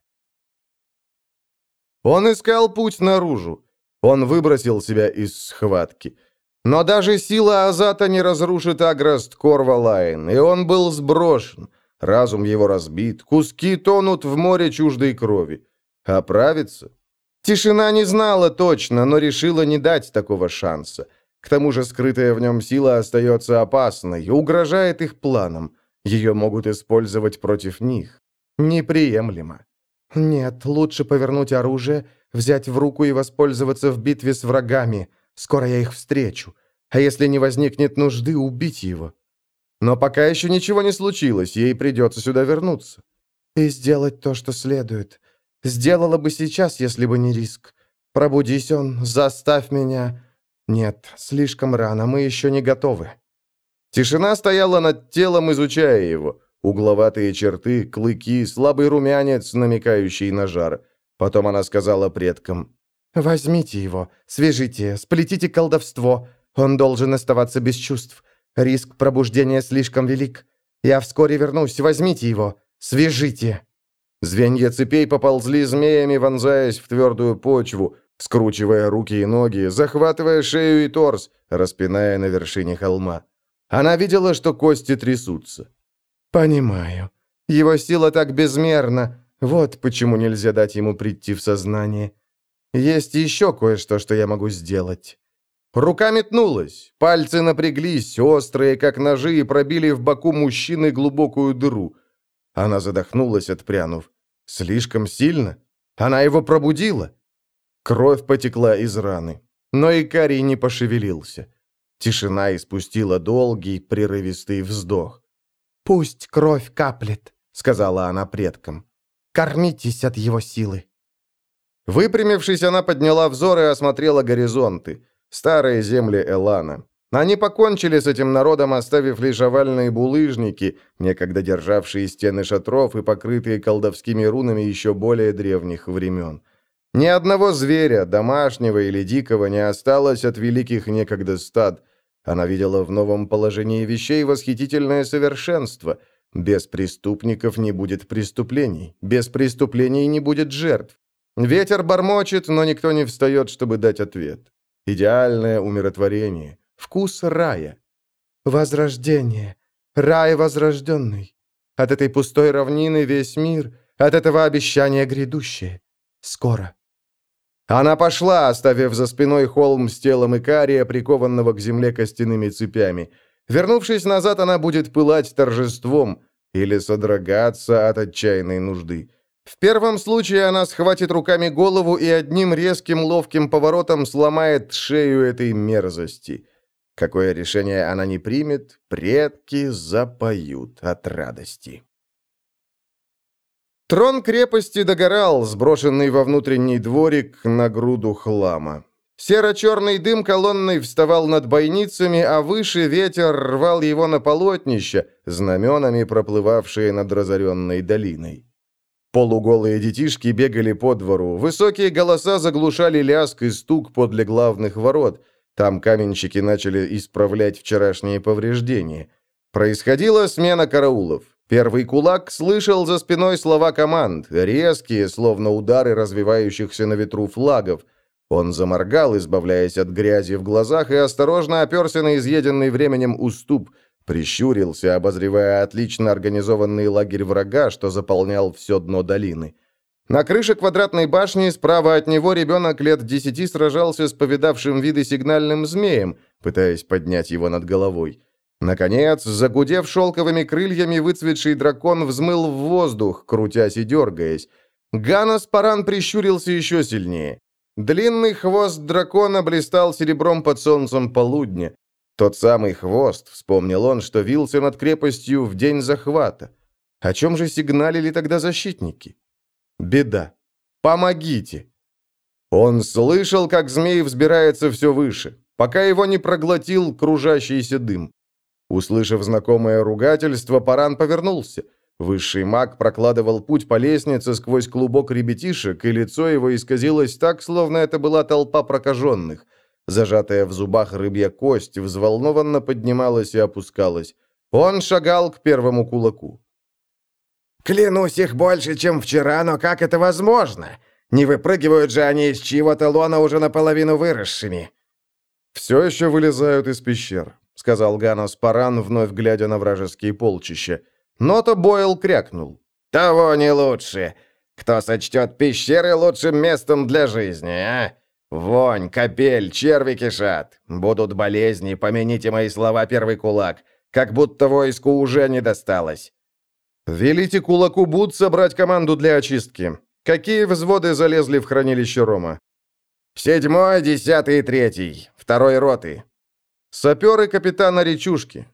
Он искал путь наружу. Он выбросил себя из схватки. Но даже сила Азата не разрушит Аграст Корвалайн, и он был сброшен. Разум его разбит, куски тонут в море чуждой крови. Оправиться? Тишина не знала точно, но решила не дать такого шанса. К тому же скрытая в нем сила остается опасной, угрожает их планам. Ее могут использовать против них. Неприемлемо. Нет, лучше повернуть оружие, взять в руку и воспользоваться в битве с врагами. Скоро я их встречу. А если не возникнет нужды, убить его. Но пока еще ничего не случилось, ей придется сюда вернуться. И сделать то, что следует. Сделала бы сейчас, если бы не риск. Пробудись он, заставь меня. Нет, слишком рано, мы еще не готовы. Тишина стояла над телом, изучая его. Угловатые черты, клыки, слабый румянец, намекающий на жар. Потом она сказала предкам. «Возьмите его, свяжите, сплетите колдовство. Он должен оставаться без чувств. Риск пробуждения слишком велик. Я вскоре вернусь, возьмите его, свяжите». Звенья цепей поползли змеями, вонзаясь в твердую почву, скручивая руки и ноги, захватывая шею и торс, распиная на вершине холма. Она видела, что кости трясутся. «Понимаю. Его сила так безмерна. Вот почему нельзя дать ему прийти в сознание. Есть еще кое-что, что я могу сделать». Рука метнулась, пальцы напряглись, острые, как ножи, и пробили в боку мужчины глубокую дыру. Она задохнулась, отпрянув. Слишком сильно? Она его пробудила? Кровь потекла из раны. Но Икарий не пошевелился. Тишина испустила долгий, прерывистый вздох. «Пусть кровь каплет», — сказала она предкам. «Кормитесь от его силы». Выпрямившись, она подняла взор и осмотрела горизонты. Старые земли Элана. Они покончили с этим народом, оставив лишь овальные булыжники, некогда державшие стены шатров и покрытые колдовскими рунами еще более древних времен. Ни одного зверя, домашнего или дикого, не осталось от великих некогда стад. Она видела в новом положении вещей восхитительное совершенство. Без преступников не будет преступлений, без преступлений не будет жертв. Ветер бормочет, но никто не встает, чтобы дать ответ. Идеальное умиротворение, вкус рая. Возрождение, рай возрожденный. От этой пустой равнины весь мир, от этого обещания грядущее. Скоро. Она пошла, оставив за спиной холм с телом Икария, прикованного к земле костяными цепями. Вернувшись назад, она будет пылать торжеством или содрогаться от отчаянной нужды. В первом случае она схватит руками голову и одним резким ловким поворотом сломает шею этой мерзости. Какое решение она не примет, предки запоют от радости. Трон крепости догорал, сброшенный во внутренний дворик на груду хлама. Серо-черный дым колонной вставал над бойницами, а выше ветер рвал его на полотнище, знаменами проплывавшие над разоренной долиной. Полуголые детишки бегали по двору, высокие голоса заглушали ляск и стук подле главных ворот. Там каменщики начали исправлять вчерашние повреждения. Происходила смена караулов. Первый кулак слышал за спиной слова команд, резкие, словно удары развивающихся на ветру флагов. Он заморгал, избавляясь от грязи в глазах, и осторожно оперся на изъеденный временем уступ, прищурился, обозревая отлично организованный лагерь врага, что заполнял все дно долины. На крыше квадратной башни справа от него ребенок лет десяти сражался с повидавшим виды сигнальным змеем, пытаясь поднять его над головой. Наконец, загудев шелковыми крыльями, выцветший дракон взмыл в воздух, крутясь и дергаясь. Ганас Паран прищурился еще сильнее. Длинный хвост дракона блистал серебром под солнцем полудня. Тот самый хвост, вспомнил он, что вился над крепостью в день захвата. О чем же сигналили тогда защитники? Беда. Помогите. Он слышал, как змей взбирается все выше, пока его не проглотил кружащийся дым. Услышав знакомое ругательство, Паран повернулся. Высший маг прокладывал путь по лестнице сквозь клубок ребятишек, и лицо его исказилось так, словно это была толпа прокаженных. Зажатая в зубах рыбья кость взволнованно поднималась и опускалась. Он шагал к первому кулаку. «Клянусь их больше, чем вчера, но как это возможно? Не выпрыгивают же они из чьего-то лона уже наполовину выросшими». «Все еще вылезают из пещер», — сказал Ганос Паран, вновь глядя на вражеские полчища. Но-то Бойл крякнул. «Того не лучше. Кто сочтет пещеры лучшим местом для жизни, а? Вонь, капель, черви кишат. Будут болезни, помяните мои слова, первый кулак. Как будто войску уже не досталось». «Велите кулаку Буд собрать команду для очистки. Какие взводы залезли в хранилище Рома?» «Седьмой, десятый и третий. Второй роты». «Саперы капитана Речушки».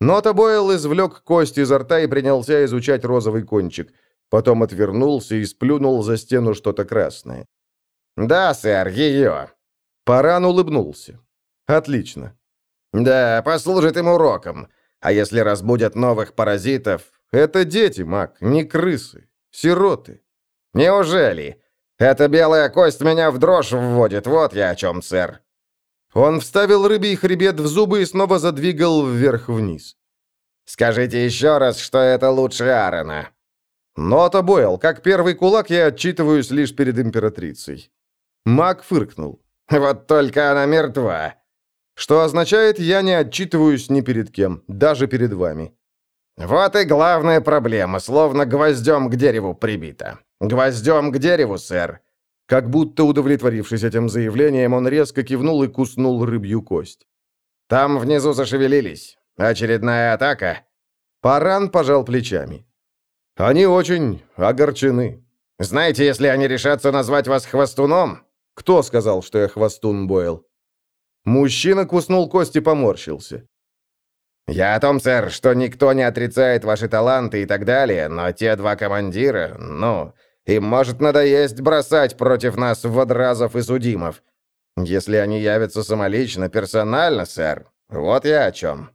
Нота Бойл извлек кость изо рта и принялся изучать розовый кончик. Потом отвернулся и сплюнул за стену что-то красное. «Да, сэр, ее». Паран улыбнулся. «Отлично». «Да, послужит им уроком. А если разбудят новых паразитов, это дети, маг, не крысы. Сироты. Неужели? Эта белая кость меня в дрожь вводит, вот я о чем, сэр. Он вставил рыбий хребет в зубы и снова задвигал вверх-вниз. «Скажите еще раз, что это лучше Аарона». «Нота Бойл, как первый кулак я отчитываюсь лишь перед императрицей». Маг фыркнул. «Вот только она мертва». «Что означает, я не отчитываюсь ни перед кем, даже перед вами». «Вот и главная проблема, словно гвоздем к дереву прибита. Гвоздем к дереву, сэр». Как будто удовлетворившись этим заявлением, он резко кивнул и куснул рыбью кость. «Там внизу зашевелились. Очередная атака?» Паран пожал плечами. «Они очень огорчены. Знаете, если они решатся назвать вас хвостуном?» «Кто сказал, что я хвостун, Бойл?» Мужчина куснул кость и поморщился. «Я о том, сэр, что никто не отрицает ваши таланты и так далее, но те два командира, ну, им может надоесть бросать против нас водразов и судимов. Если они явятся самолично, персонально, сэр, вот я о чем».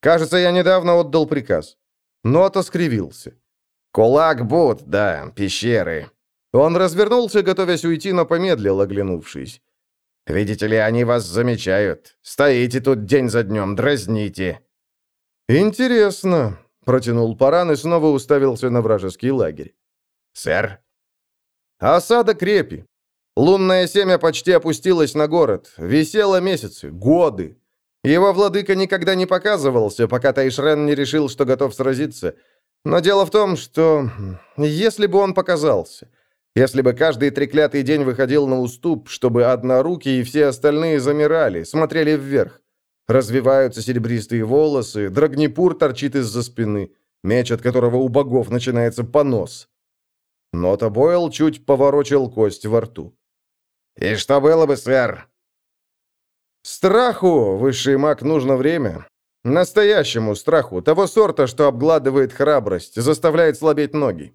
«Кажется, я недавно отдал приказ». Нота скривился. «Кулак Бут, да, пещеры». Он развернулся, готовясь уйти, но помедлил, оглянувшись. «Видите ли, они вас замечают. Стоите тут день за днем, дразните. «Интересно», — протянул Паран и снова уставился на вражеский лагерь. «Сэр?» «Осада крепи. Лунное семя почти опустилось на город. Висело месяцы, годы. Его владыка никогда не показывался, пока Тайшрен не решил, что готов сразиться. Но дело в том, что если бы он показался, если бы каждый треклятый день выходил на уступ, чтобы однорукие и все остальные замирали, смотрели вверх, Развиваются серебристые волосы, Драгнипур торчит из-за спины, меч от которого у богов начинается понос. Нота Бойл чуть поворочил кость во рту. «И что было бы, сэр?» «Страху, высший маг, нужно время. Настоящему страху, того сорта, что обгладывает храбрость, заставляет слабеть ноги».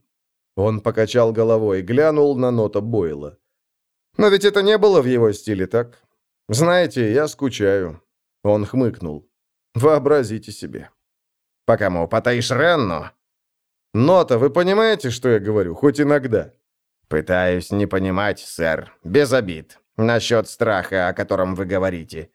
Он покачал головой, глянул на Нота Бойла. «Но ведь это не было в его стиле, так? Знаете, я скучаю. Он хмыкнул. «Вообразите себе». «По кому? По Тайшренну?» «Нота, вы понимаете, что я говорю? Хоть иногда». «Пытаюсь не понимать, сэр. Без обид. Насчет страха, о котором вы говорите».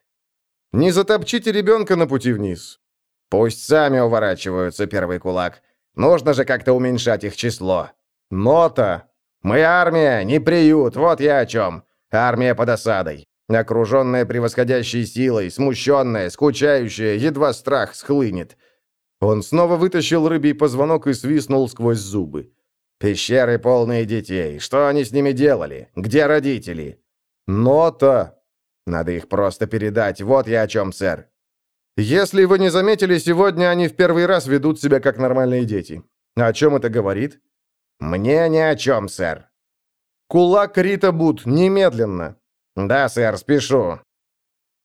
«Не затопчите ребенка на пути вниз». «Пусть сами уворачиваются, первый кулак. Нужно же как-то уменьшать их число». «Нота!» «Мы армия, не приют, вот я о чем. Армия под осадой. Окруженная превосходящей силой, смущенная, скучающая, едва страх схлынет. Он снова вытащил рыбий позвонок и свистнул сквозь зубы. «Пещеры полные детей. Что они с ними делали? Где родители?» «Нота!» «Надо их просто передать. Вот я о чем, сэр». «Если вы не заметили, сегодня они в первый раз ведут себя как нормальные дети. О чем это говорит?» «Мне ни о чем, сэр». «Кулак Рита Бут, немедленно!» «Да, сэр, спешу».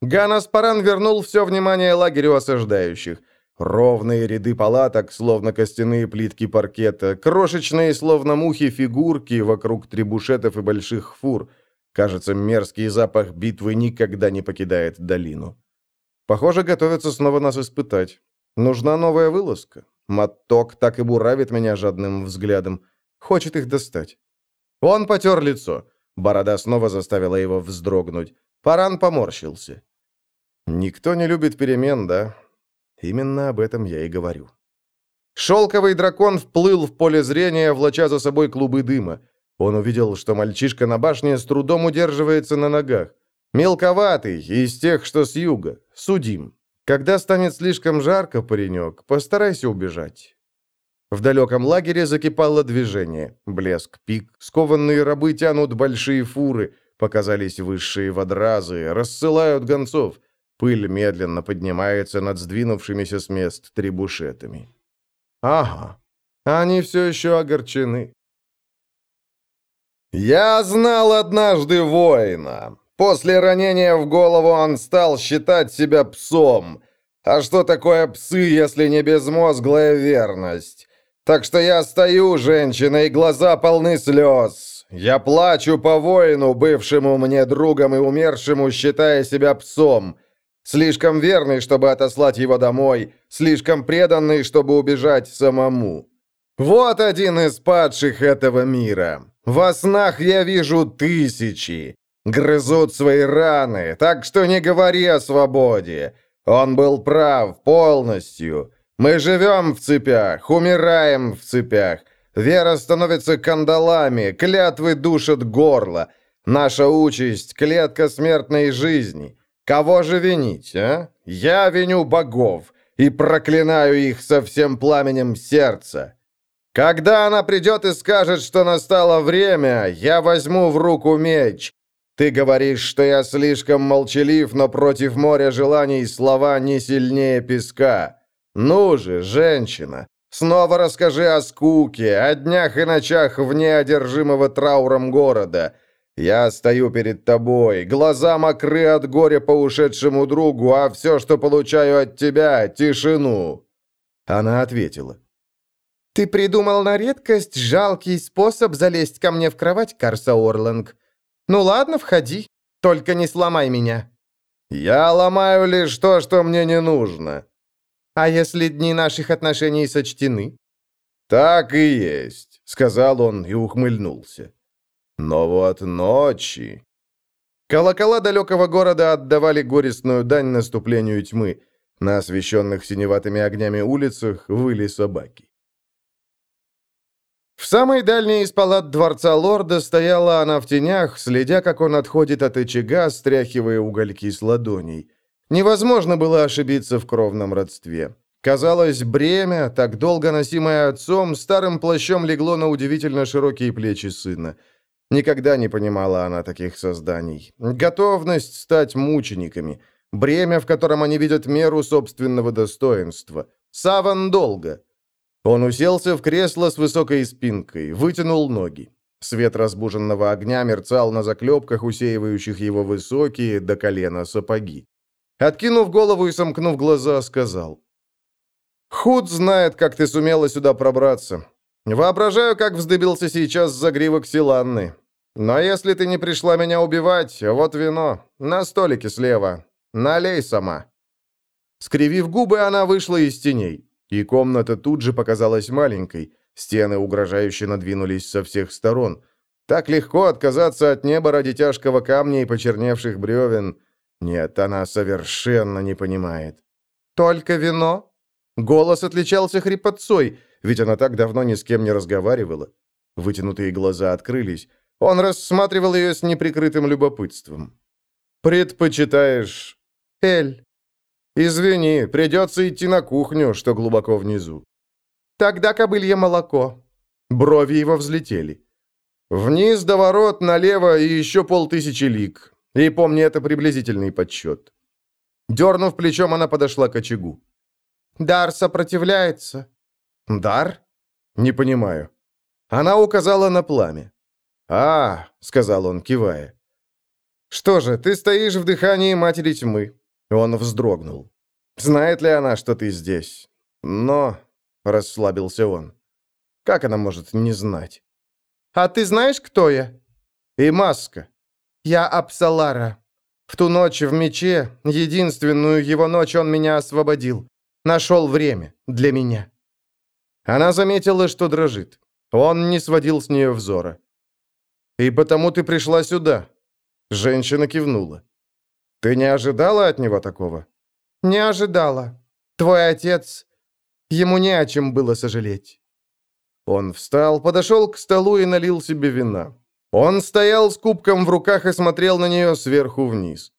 Ганас Паран вернул все внимание лагерю осаждающих. Ровные ряды палаток, словно костяные плитки паркета, крошечные, словно мухи, фигурки вокруг трибушетов и больших фур. Кажется, мерзкий запах битвы никогда не покидает долину. Похоже, готовятся снова нас испытать. Нужна новая вылазка. Матток так и буравит меня жадным взглядом. Хочет их достать. Он потер лицо. Борода снова заставила его вздрогнуть. Паран поморщился. «Никто не любит перемен, да?» Именно об этом я и говорю. Шелковый дракон вплыл в поле зрения, влача за собой клубы дыма. Он увидел, что мальчишка на башне с трудом удерживается на ногах. Мелковатый, из тех, что с юга. Судим. Когда станет слишком жарко, паренек, постарайся убежать. В далеком лагере закипало движение. Блеск пик, скованные рабы тянут большие фуры, показались высшие водразы, рассылают гонцов. Пыль медленно поднимается над сдвинувшимися с мест трибушетами. Ага, они все еще огорчены. «Я знал однажды воина. После ранения в голову он стал считать себя псом. А что такое псы, если не безмозглая верность? Так что я стою, женщина, и глаза полны слез. Я плачу по воину, бывшему мне другом и умершему, считая себя псом. Слишком верный, чтобы отослать его домой, слишком преданный, чтобы убежать самому. Вот один из падших этого мира. Во снах я вижу тысячи. Грызут свои раны, так что не говори о свободе. Он был прав полностью. Мы живем в цепях, умираем в цепях. Вера становится кандалами, клятвы душат горло. Наша участь — клетка смертной жизни. Кого же винить, а? Я виню богов и проклинаю их со всем пламенем сердца. Когда она придет и скажет, что настало время, я возьму в руку меч. Ты говоришь, что я слишком молчалив, но против моря желаний слова не сильнее песка. «Ну же, женщина, снова расскажи о скуке, о днях и ночах вне одержимого трауром города. Я стою перед тобой, глаза мокры от горя по ушедшему другу, а все, что получаю от тебя — тишину». Она ответила. «Ты придумал на редкость жалкий способ залезть ко мне в кровать, Карса Орланг. Ну ладно, входи, только не сломай меня». «Я ломаю лишь то, что мне не нужно», «А если дни наших отношений сочтены?» «Так и есть», — сказал он и ухмыльнулся. «Но вот ночи...» Колокола далекого города отдавали горестную дань наступлению тьмы. На освещенных синеватыми огнями улицах выли собаки. В самой дальней из палат дворца лорда стояла она в тенях, следя, как он отходит от очага, стряхивая угольки с ладоней. Невозможно было ошибиться в кровном родстве. Казалось, бремя, так долго носимое отцом, старым плащом легло на удивительно широкие плечи сына. Никогда не понимала она таких созданий. Готовность стать мучениками. Бремя, в котором они видят меру собственного достоинства. Саван долго. Он уселся в кресло с высокой спинкой, вытянул ноги. Свет разбуженного огня мерцал на заклепках, усеивающих его высокие до колена сапоги. Откинув голову и сомкнув глаза, сказал. «Худ знает, как ты сумела сюда пробраться. Воображаю, как вздыбился сейчас загривок Силанны. Но если ты не пришла меня убивать, вот вино. На столике слева. Налей сама». Скривив губы, она вышла из теней. И комната тут же показалась маленькой. Стены угрожающе надвинулись со всех сторон. Так легко отказаться от неба ради тяжкого камня и почерневших бревен. Нет, она совершенно не понимает. «Только вино?» Голос отличался хрипотцой, ведь она так давно ни с кем не разговаривала. Вытянутые глаза открылись. Он рассматривал ее с неприкрытым любопытством. «Предпочитаешь...» «Эль». «Извини, придется идти на кухню, что глубоко внизу». «Тогда кобылье молоко». Брови его взлетели. «Вниз до ворот, налево и еще полтысячи лиг. И помни, это приблизительный подсчет. Дернув плечом, она подошла к очагу. «Дар сопротивляется». «Дар?» «Не понимаю». Она указала на пламя. «А», — сказал он, кивая. «Что же, ты стоишь в дыхании матери тьмы». Он вздрогнул. «Знает ли она, что ты здесь?» «Но...» — расслабился он. «Как она может не знать?» «А ты знаешь, кто я?» «И маска». «Я Апсалара. В ту ночь в мече, единственную его ночь, он меня освободил. Нашел время для меня». Она заметила, что дрожит. Он не сводил с нее взора. «И потому ты пришла сюда?» Женщина кивнула. «Ты не ожидала от него такого?» «Не ожидала. Твой отец... Ему не о чем было сожалеть». Он встал, подошел к столу и налил себе вина. Он стоял с кубком в руках и смотрел на нее сверху вниз.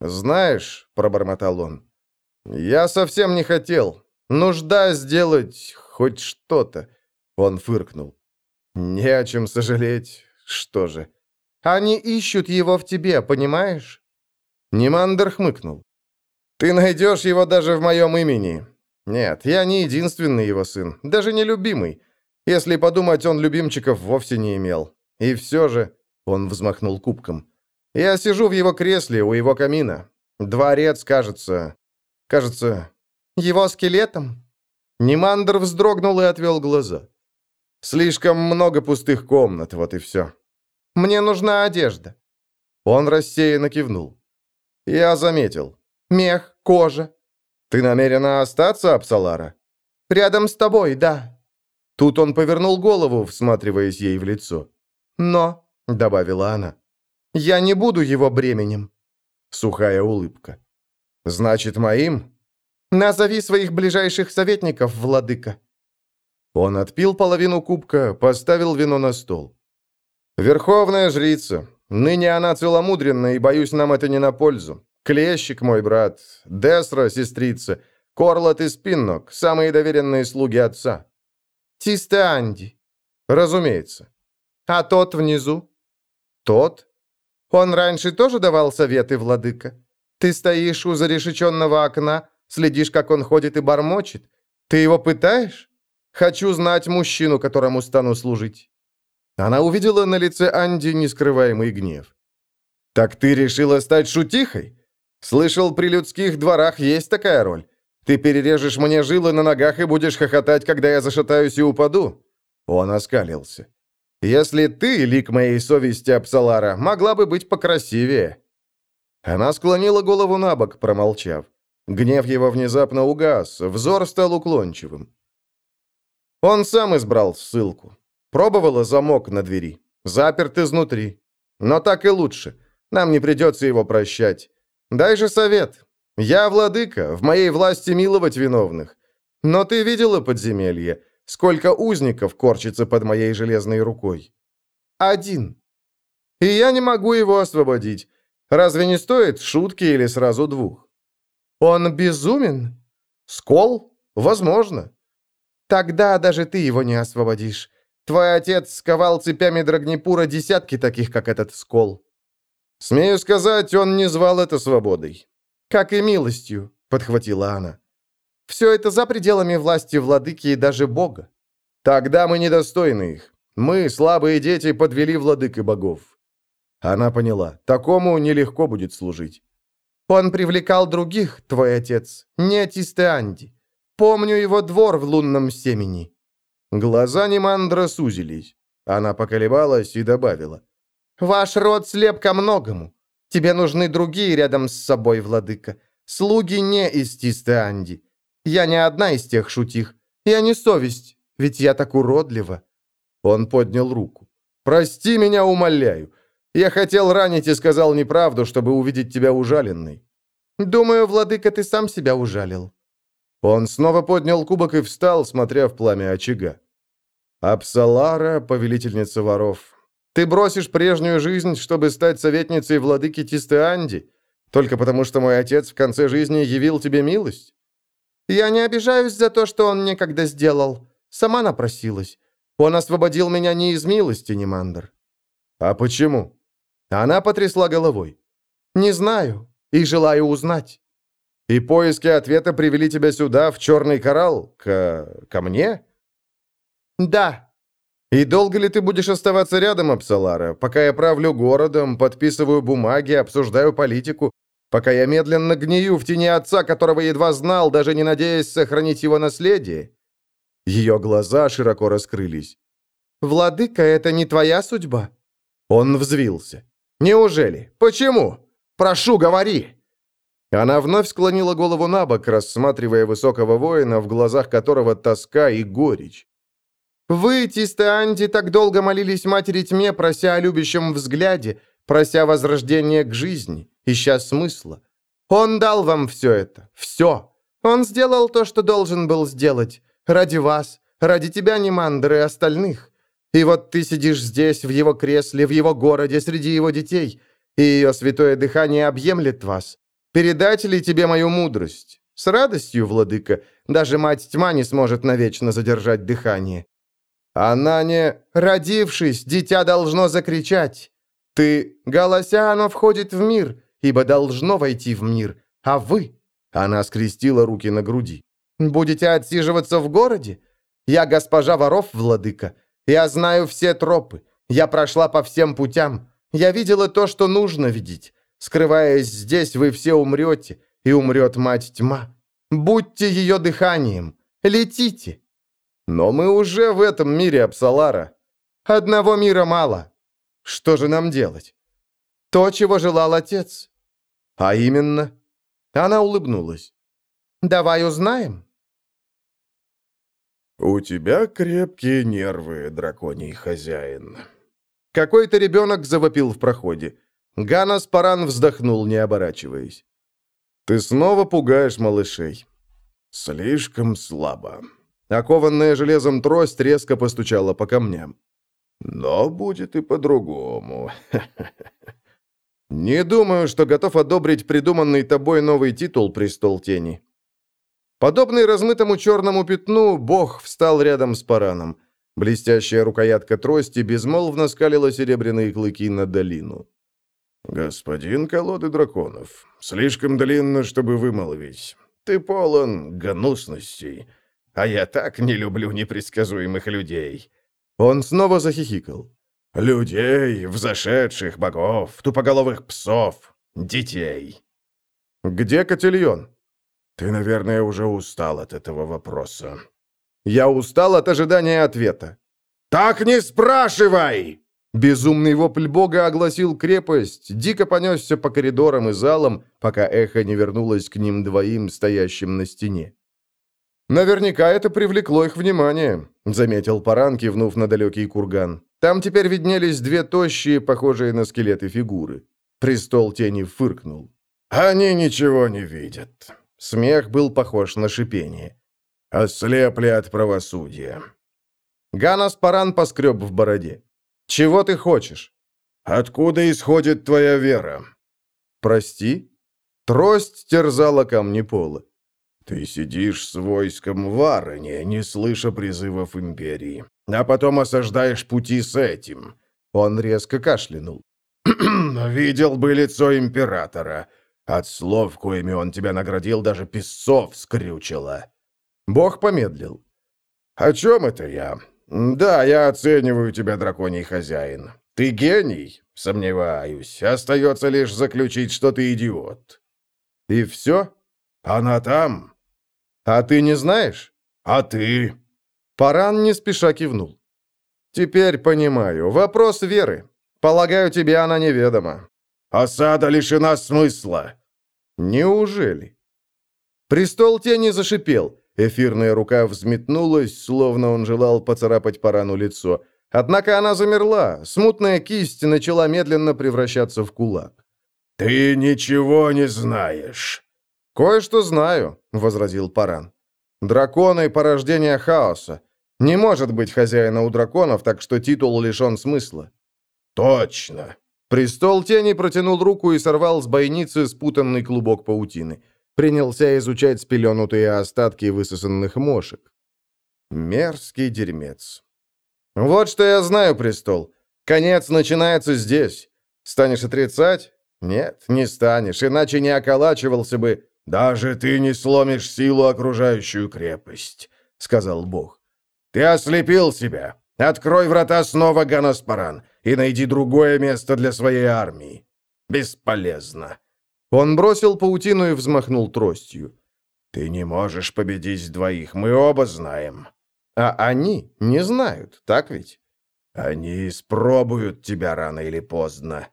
«Знаешь», — пробормотал он, — «я совсем не хотел. Нужда сделать хоть что-то». Он фыркнул. «Не о чем сожалеть. Что же?» «Они ищут его в тебе, понимаешь?» Немандер хмыкнул. «Ты найдешь его даже в моем имени. Нет, я не единственный его сын, даже не любимый. Если подумать, он любимчиков вовсе не имел. И все же...» Он взмахнул кубком. «Я сижу в его кресле у его камина. Дворец, кажется... Кажется... Его скелетом?» Немандр вздрогнул и отвел глаза. «Слишком много пустых комнат, вот и все. Мне нужна одежда». Он рассеянно кивнул. «Я заметил. Мех, кожа. Ты намерена остаться, Апсалара?» «Рядом с тобой, да». Тут он повернул голову, всматриваясь ей в лицо. «Но», — добавила она, — «я не буду его бременем». Сухая улыбка. «Значит, моим?» «Назови своих ближайших советников, владыка». Он отпил половину кубка, поставил вино на стол. «Верховная жрица. Ныне она целомудренна, и, боюсь, нам это не на пользу. Клещик мой брат, Десра, сестрица, Корлот и Спиннок, самые доверенные слуги отца». «Тисте Анди». «Разумеется». «А тот внизу?» «Тот?» «Он раньше тоже давал советы, владыка? Ты стоишь у зарешеченного окна, следишь, как он ходит и бормочет. Ты его пытаешь? Хочу знать мужчину, которому стану служить». Она увидела на лице Анди нескрываемый гнев. «Так ты решила стать шутихой? Слышал, при людских дворах есть такая роль. Ты перережешь мне жилы на ногах и будешь хохотать, когда я зашатаюсь и упаду?» Он оскалился. «Если ты, лик моей совести, Апсалара, могла бы быть покрасивее». Она склонила голову на бок, промолчав. Гнев его внезапно угас, взор стал уклончивым. Он сам избрал ссылку. Пробовала замок на двери. Заперт изнутри. Но так и лучше. Нам не придется его прощать. Дай же совет. Я владыка, в моей власти миловать виновных. Но ты видела подземелье? Сколько узников корчится под моей железной рукой? Один. И я не могу его освободить. Разве не стоит шутки или сразу двух? Он безумен? Скол? Возможно. Тогда даже ты его не освободишь. Твой отец сковал цепями Драгнепура десятки таких, как этот скол. Смею сказать, он не звал это свободой. Как и милостью, подхватила она. Все это за пределами власти владыки и даже бога. Тогда мы недостойны их. Мы, слабые дети, подвели владык и богов. Она поняла, такому нелегко будет служить. Он привлекал других, твой отец, не Тистеанди. Помню его двор в лунном семени. Глаза Немандра сузились. Она поколебалась и добавила. «Ваш род слеп ко многому. Тебе нужны другие рядом с собой, владыка. Слуги не из Тистеанди. Я не одна из тех шутих. Я не совесть, ведь я так уродлива». Он поднял руку. «Прости меня, умоляю. Я хотел ранить и сказал неправду, чтобы увидеть тебя ужаленной». «Думаю, владыка, ты сам себя ужалил». Он снова поднял кубок и встал, смотря в пламя очага. «Апсалара, повелительница воров, ты бросишь прежнюю жизнь, чтобы стать советницей владыки Тистеанди, только потому что мой отец в конце жизни явил тебе милость?» «Я не обижаюсь за то, что он некогда сделал. Сама напросилась. Он освободил меня не из милости, Немандр». «А почему?» Она потрясла головой. «Не знаю и желаю узнать». И поиски ответа привели тебя сюда, в черный коралл, к... ко мне?» «Да». «И долго ли ты будешь оставаться рядом, Апсалара, пока я правлю городом, подписываю бумаги, обсуждаю политику, пока я медленно гнию в тени отца, которого едва знал, даже не надеясь сохранить его наследие?» Ее глаза широко раскрылись. «Владыка, это не твоя судьба?» Он взвился. «Неужели? Почему? Прошу, говори!» Она вновь склонила голову на бок, рассматривая высокого воина, в глазах которого тоска и горечь. «Вы, Тистеанди, так долго молились матери тьме, прося о любящем взгляде, прося возрождения к жизни, ища смысла. Он дал вам все это, все. Он сделал то, что должен был сделать. Ради вас, ради тебя, Немандр, и остальных. И вот ты сидишь здесь, в его кресле, в его городе, среди его детей, и ее святое дыхание объемлет вас. Передать ли тебе мою мудрость? С радостью, владыка. Даже мать тьма не сможет навечно задержать дыхание. Она не... Родившись, дитя должно закричать. Ты, голося, оно входит в мир, ибо должно войти в мир. А вы... Она скрестила руки на груди. «Будете отсиживаться в городе? Я госпожа воров, владыка. Я знаю все тропы. Я прошла по всем путям. Я видела то, что нужно видеть. Скрываясь здесь, вы все умрете, и умрет мать тьма. Будьте ее дыханием. Летите. Но мы уже в этом мире, Апсалара. Одного мира мало. Что же нам делать? То, чего желал отец. А именно... Она улыбнулась. «Давай узнаем». «У тебя крепкие нервы, драконий хозяин». Какой-то ребенок завопил в проходе. Ганас Паран вздохнул, не оборачиваясь. «Ты снова пугаешь малышей». «Слишком слабо». Окованная железом трость резко постучала по камням. «Но будет и по-другому». «Не думаю, что готов одобрить придуманный тобой новый титул «Престол тени». Подобный размытому черному пятну, бог встал рядом с Параном. Блестящая рукоятка трости безмолвно скалила серебряные клыки на долину. «Господин колоды драконов, слишком длинно, чтобы вымолвить. Ты полон гнусностей, а я так не люблю непредсказуемых людей». Он снова захихикал. «Людей, взошедших богов, тупоголовых псов, детей». «Где котельон?» Ты, наверное, уже устал от этого вопроса. Я устал от ожидания ответа. Так не спрашивай! Безумный вопль бога огласил крепость, дико понесся по коридорам и залам, пока эхо не вернулось к ним двоим, стоящим на стене. «Наверняка это привлекло их внимание», — заметил Паран, кивнув на далекий курган. «Там теперь виднелись две тощие, похожие на скелеты фигуры». Престол тени фыркнул. «Они ничего не видят. Смех был похож на шипение. «Ослепли от правосудия». Ганас Паран поскреб в бороде. «Чего ты хочешь?» «Откуда исходит твоя вера?» «Прости?» Трость терзала камни пола. «Ты сидишь с войском в не слыша призывов Империи, а потом осаждаешь пути с этим». Он резко кашлянул. «Видел бы лицо Императора. От слов, коими он тебя наградил, даже песцов скрючило». Бог помедлил. «О чем это я? Да, я оцениваю тебя, драконий хозяин. Ты гений? Сомневаюсь. Остается лишь заключить, что ты идиот». «И все? Она там?» «А ты не знаешь?» «А ты?» Паран не спеша кивнул. «Теперь понимаю. Вопрос веры. Полагаю, тебе она неведома». «Осада лишена смысла. Неужели? Престол тени зашипел. Эфирная рука взметнулась, словно он желал поцарапать Парану лицо. Однако она замерла. Смутная кисть начала медленно превращаться в кулак. «Ты ничего не знаешь». «Кое-что знаю», — возразил Паран. «Драконы — порождение хаоса. Не может быть хозяина у драконов, так что титул лишен смысла». «Точно. Престол тени протянул руку и сорвал с бойницы спутанный клубок паутины. Принялся изучать спеленутые остатки высосанных мошек. Мерзкий дерьмец. «Вот что я знаю, престол. Конец начинается здесь. Станешь отрицать? Нет, не станешь, иначе не околачивался бы. Даже ты не сломишь силу окружающую крепость», — сказал Бог. «Ты ослепил себя. Открой врата снова, Ганаспаран и найди другое место для своей армии. Бесполезно». Он бросил паутину и взмахнул тростью. «Ты не можешь победить двоих, мы оба знаем». «А они не знают, так ведь?» «Они испробуют тебя рано или поздно».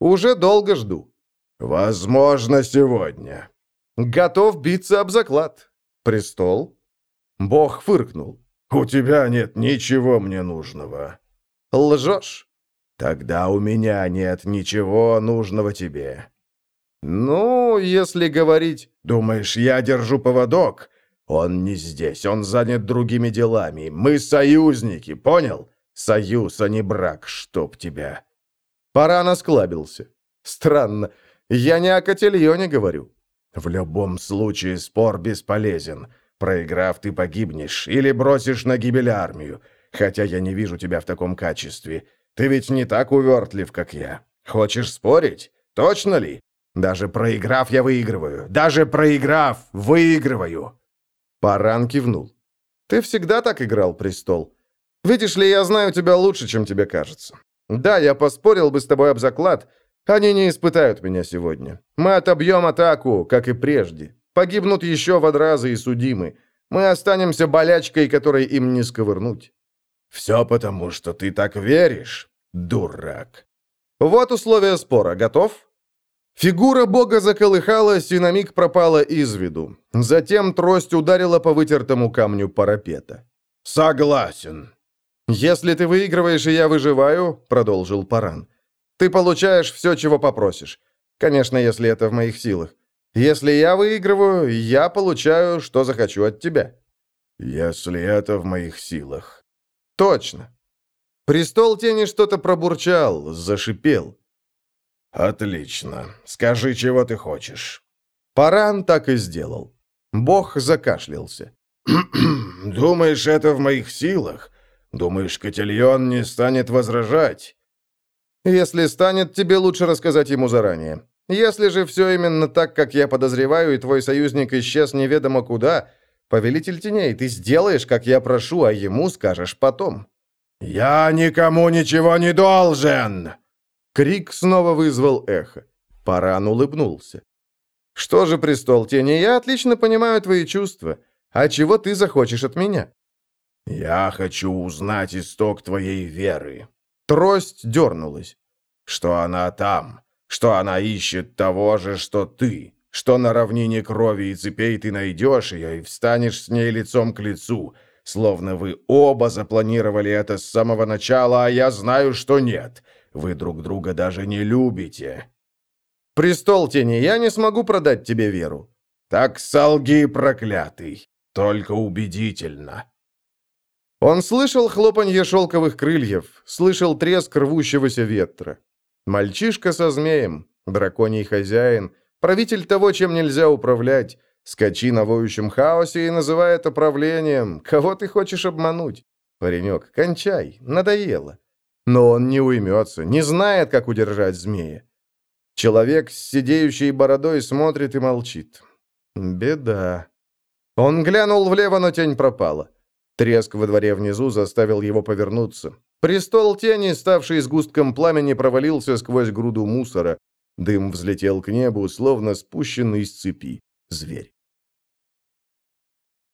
«Уже долго жду». «Возможно, сегодня». «Готов биться об заклад». «Престол?» Бог фыркнул. «У тебя нет ничего мне нужного». «Лжешь». Тогда у меня нет ничего нужного тебе. «Ну, если говорить...» «Думаешь, я держу поводок? Он не здесь, он занят другими делами. Мы союзники, понял? Союз, а не брак, чтоб тебя». Паран осклабился. «Странно. Я не о котельоне говорю». «В любом случае спор бесполезен. Проиграв, ты погибнешь или бросишь на гибель армию. Хотя я не вижу тебя в таком качестве. Ты ведь не так увертлив, как я. Хочешь спорить? Точно ли? Даже проиграв, я выигрываю. Даже проиграв, выигрываю. Паран кивнул. Ты всегда так играл, престол. Видишь ли, я знаю тебя лучше, чем тебе кажется. Да, я поспорил бы с тобой об заклад. Они не испытают меня сегодня. Мы отобьем атаку, как и прежде. Погибнут еще водразы и судимы. Мы останемся болячкой, которой им не сковырнуть. Все потому, что ты так веришь, дурак. Вот условия спора. Готов? Фигура бога заколыхалась и на миг пропала из виду. Затем трость ударила по вытертому камню парапета. «Согласен». «Если ты выигрываешь, и я выживаю», — продолжил Паран, — «ты получаешь все, чего попросишь. Конечно, если это в моих силах. Если я выигрываю, я получаю, что захочу от тебя». «Если это в моих силах». «Точно». Престол тени что-то пробурчал, зашипел. «Отлично. Скажи, чего ты хочешь». Паран так и сделал. Бог закашлялся. «Думаешь, это в моих силах? Думаешь, Котельон не станет возражать?» «Если станет, тебе лучше рассказать ему заранее. Если же все именно так, как я подозреваю, и твой союзник исчез неведомо куда, повелитель теней, ты сделаешь, как я прошу, а ему скажешь потом». «Я никому ничего не должен!» Крик снова вызвал эхо. Паран улыбнулся. «Что же, престол тени, я отлично понимаю твои чувства. А чего ты захочешь от меня?» «Я хочу узнать исток твоей веры». Трость дернулась. «Что она там? Что она ищет того же, что ты? Что на равнине крови и цепей ты найдешь ее и встанешь с ней лицом к лицу?» Словно вы оба запланировали это с самого начала, а я знаю, что нет. Вы друг друга даже не любите. Престол тени, я не смогу продать тебе веру. Так солги, проклятый. Только убедительно. Он слышал хлопанье шелковых крыльев, слышал треск рвущегося ветра. Мальчишка со змеем, драконий хозяин, правитель того, чем нельзя управлять, скачи на воющем хаосе и называй это правлением. Кого ты хочешь обмануть? Паренек, кончай, надоело. Но он не уймется, не знает, как удержать змея. Человек с сидеющей бородой смотрит и молчит. Беда. Он глянул влево, но тень пропала. Треск во дворе внизу заставил его повернуться. Престол тени, ставший сгустком пламени, провалился сквозь груду мусора. Дым взлетел к небу, словно спущенный с цепи зверь.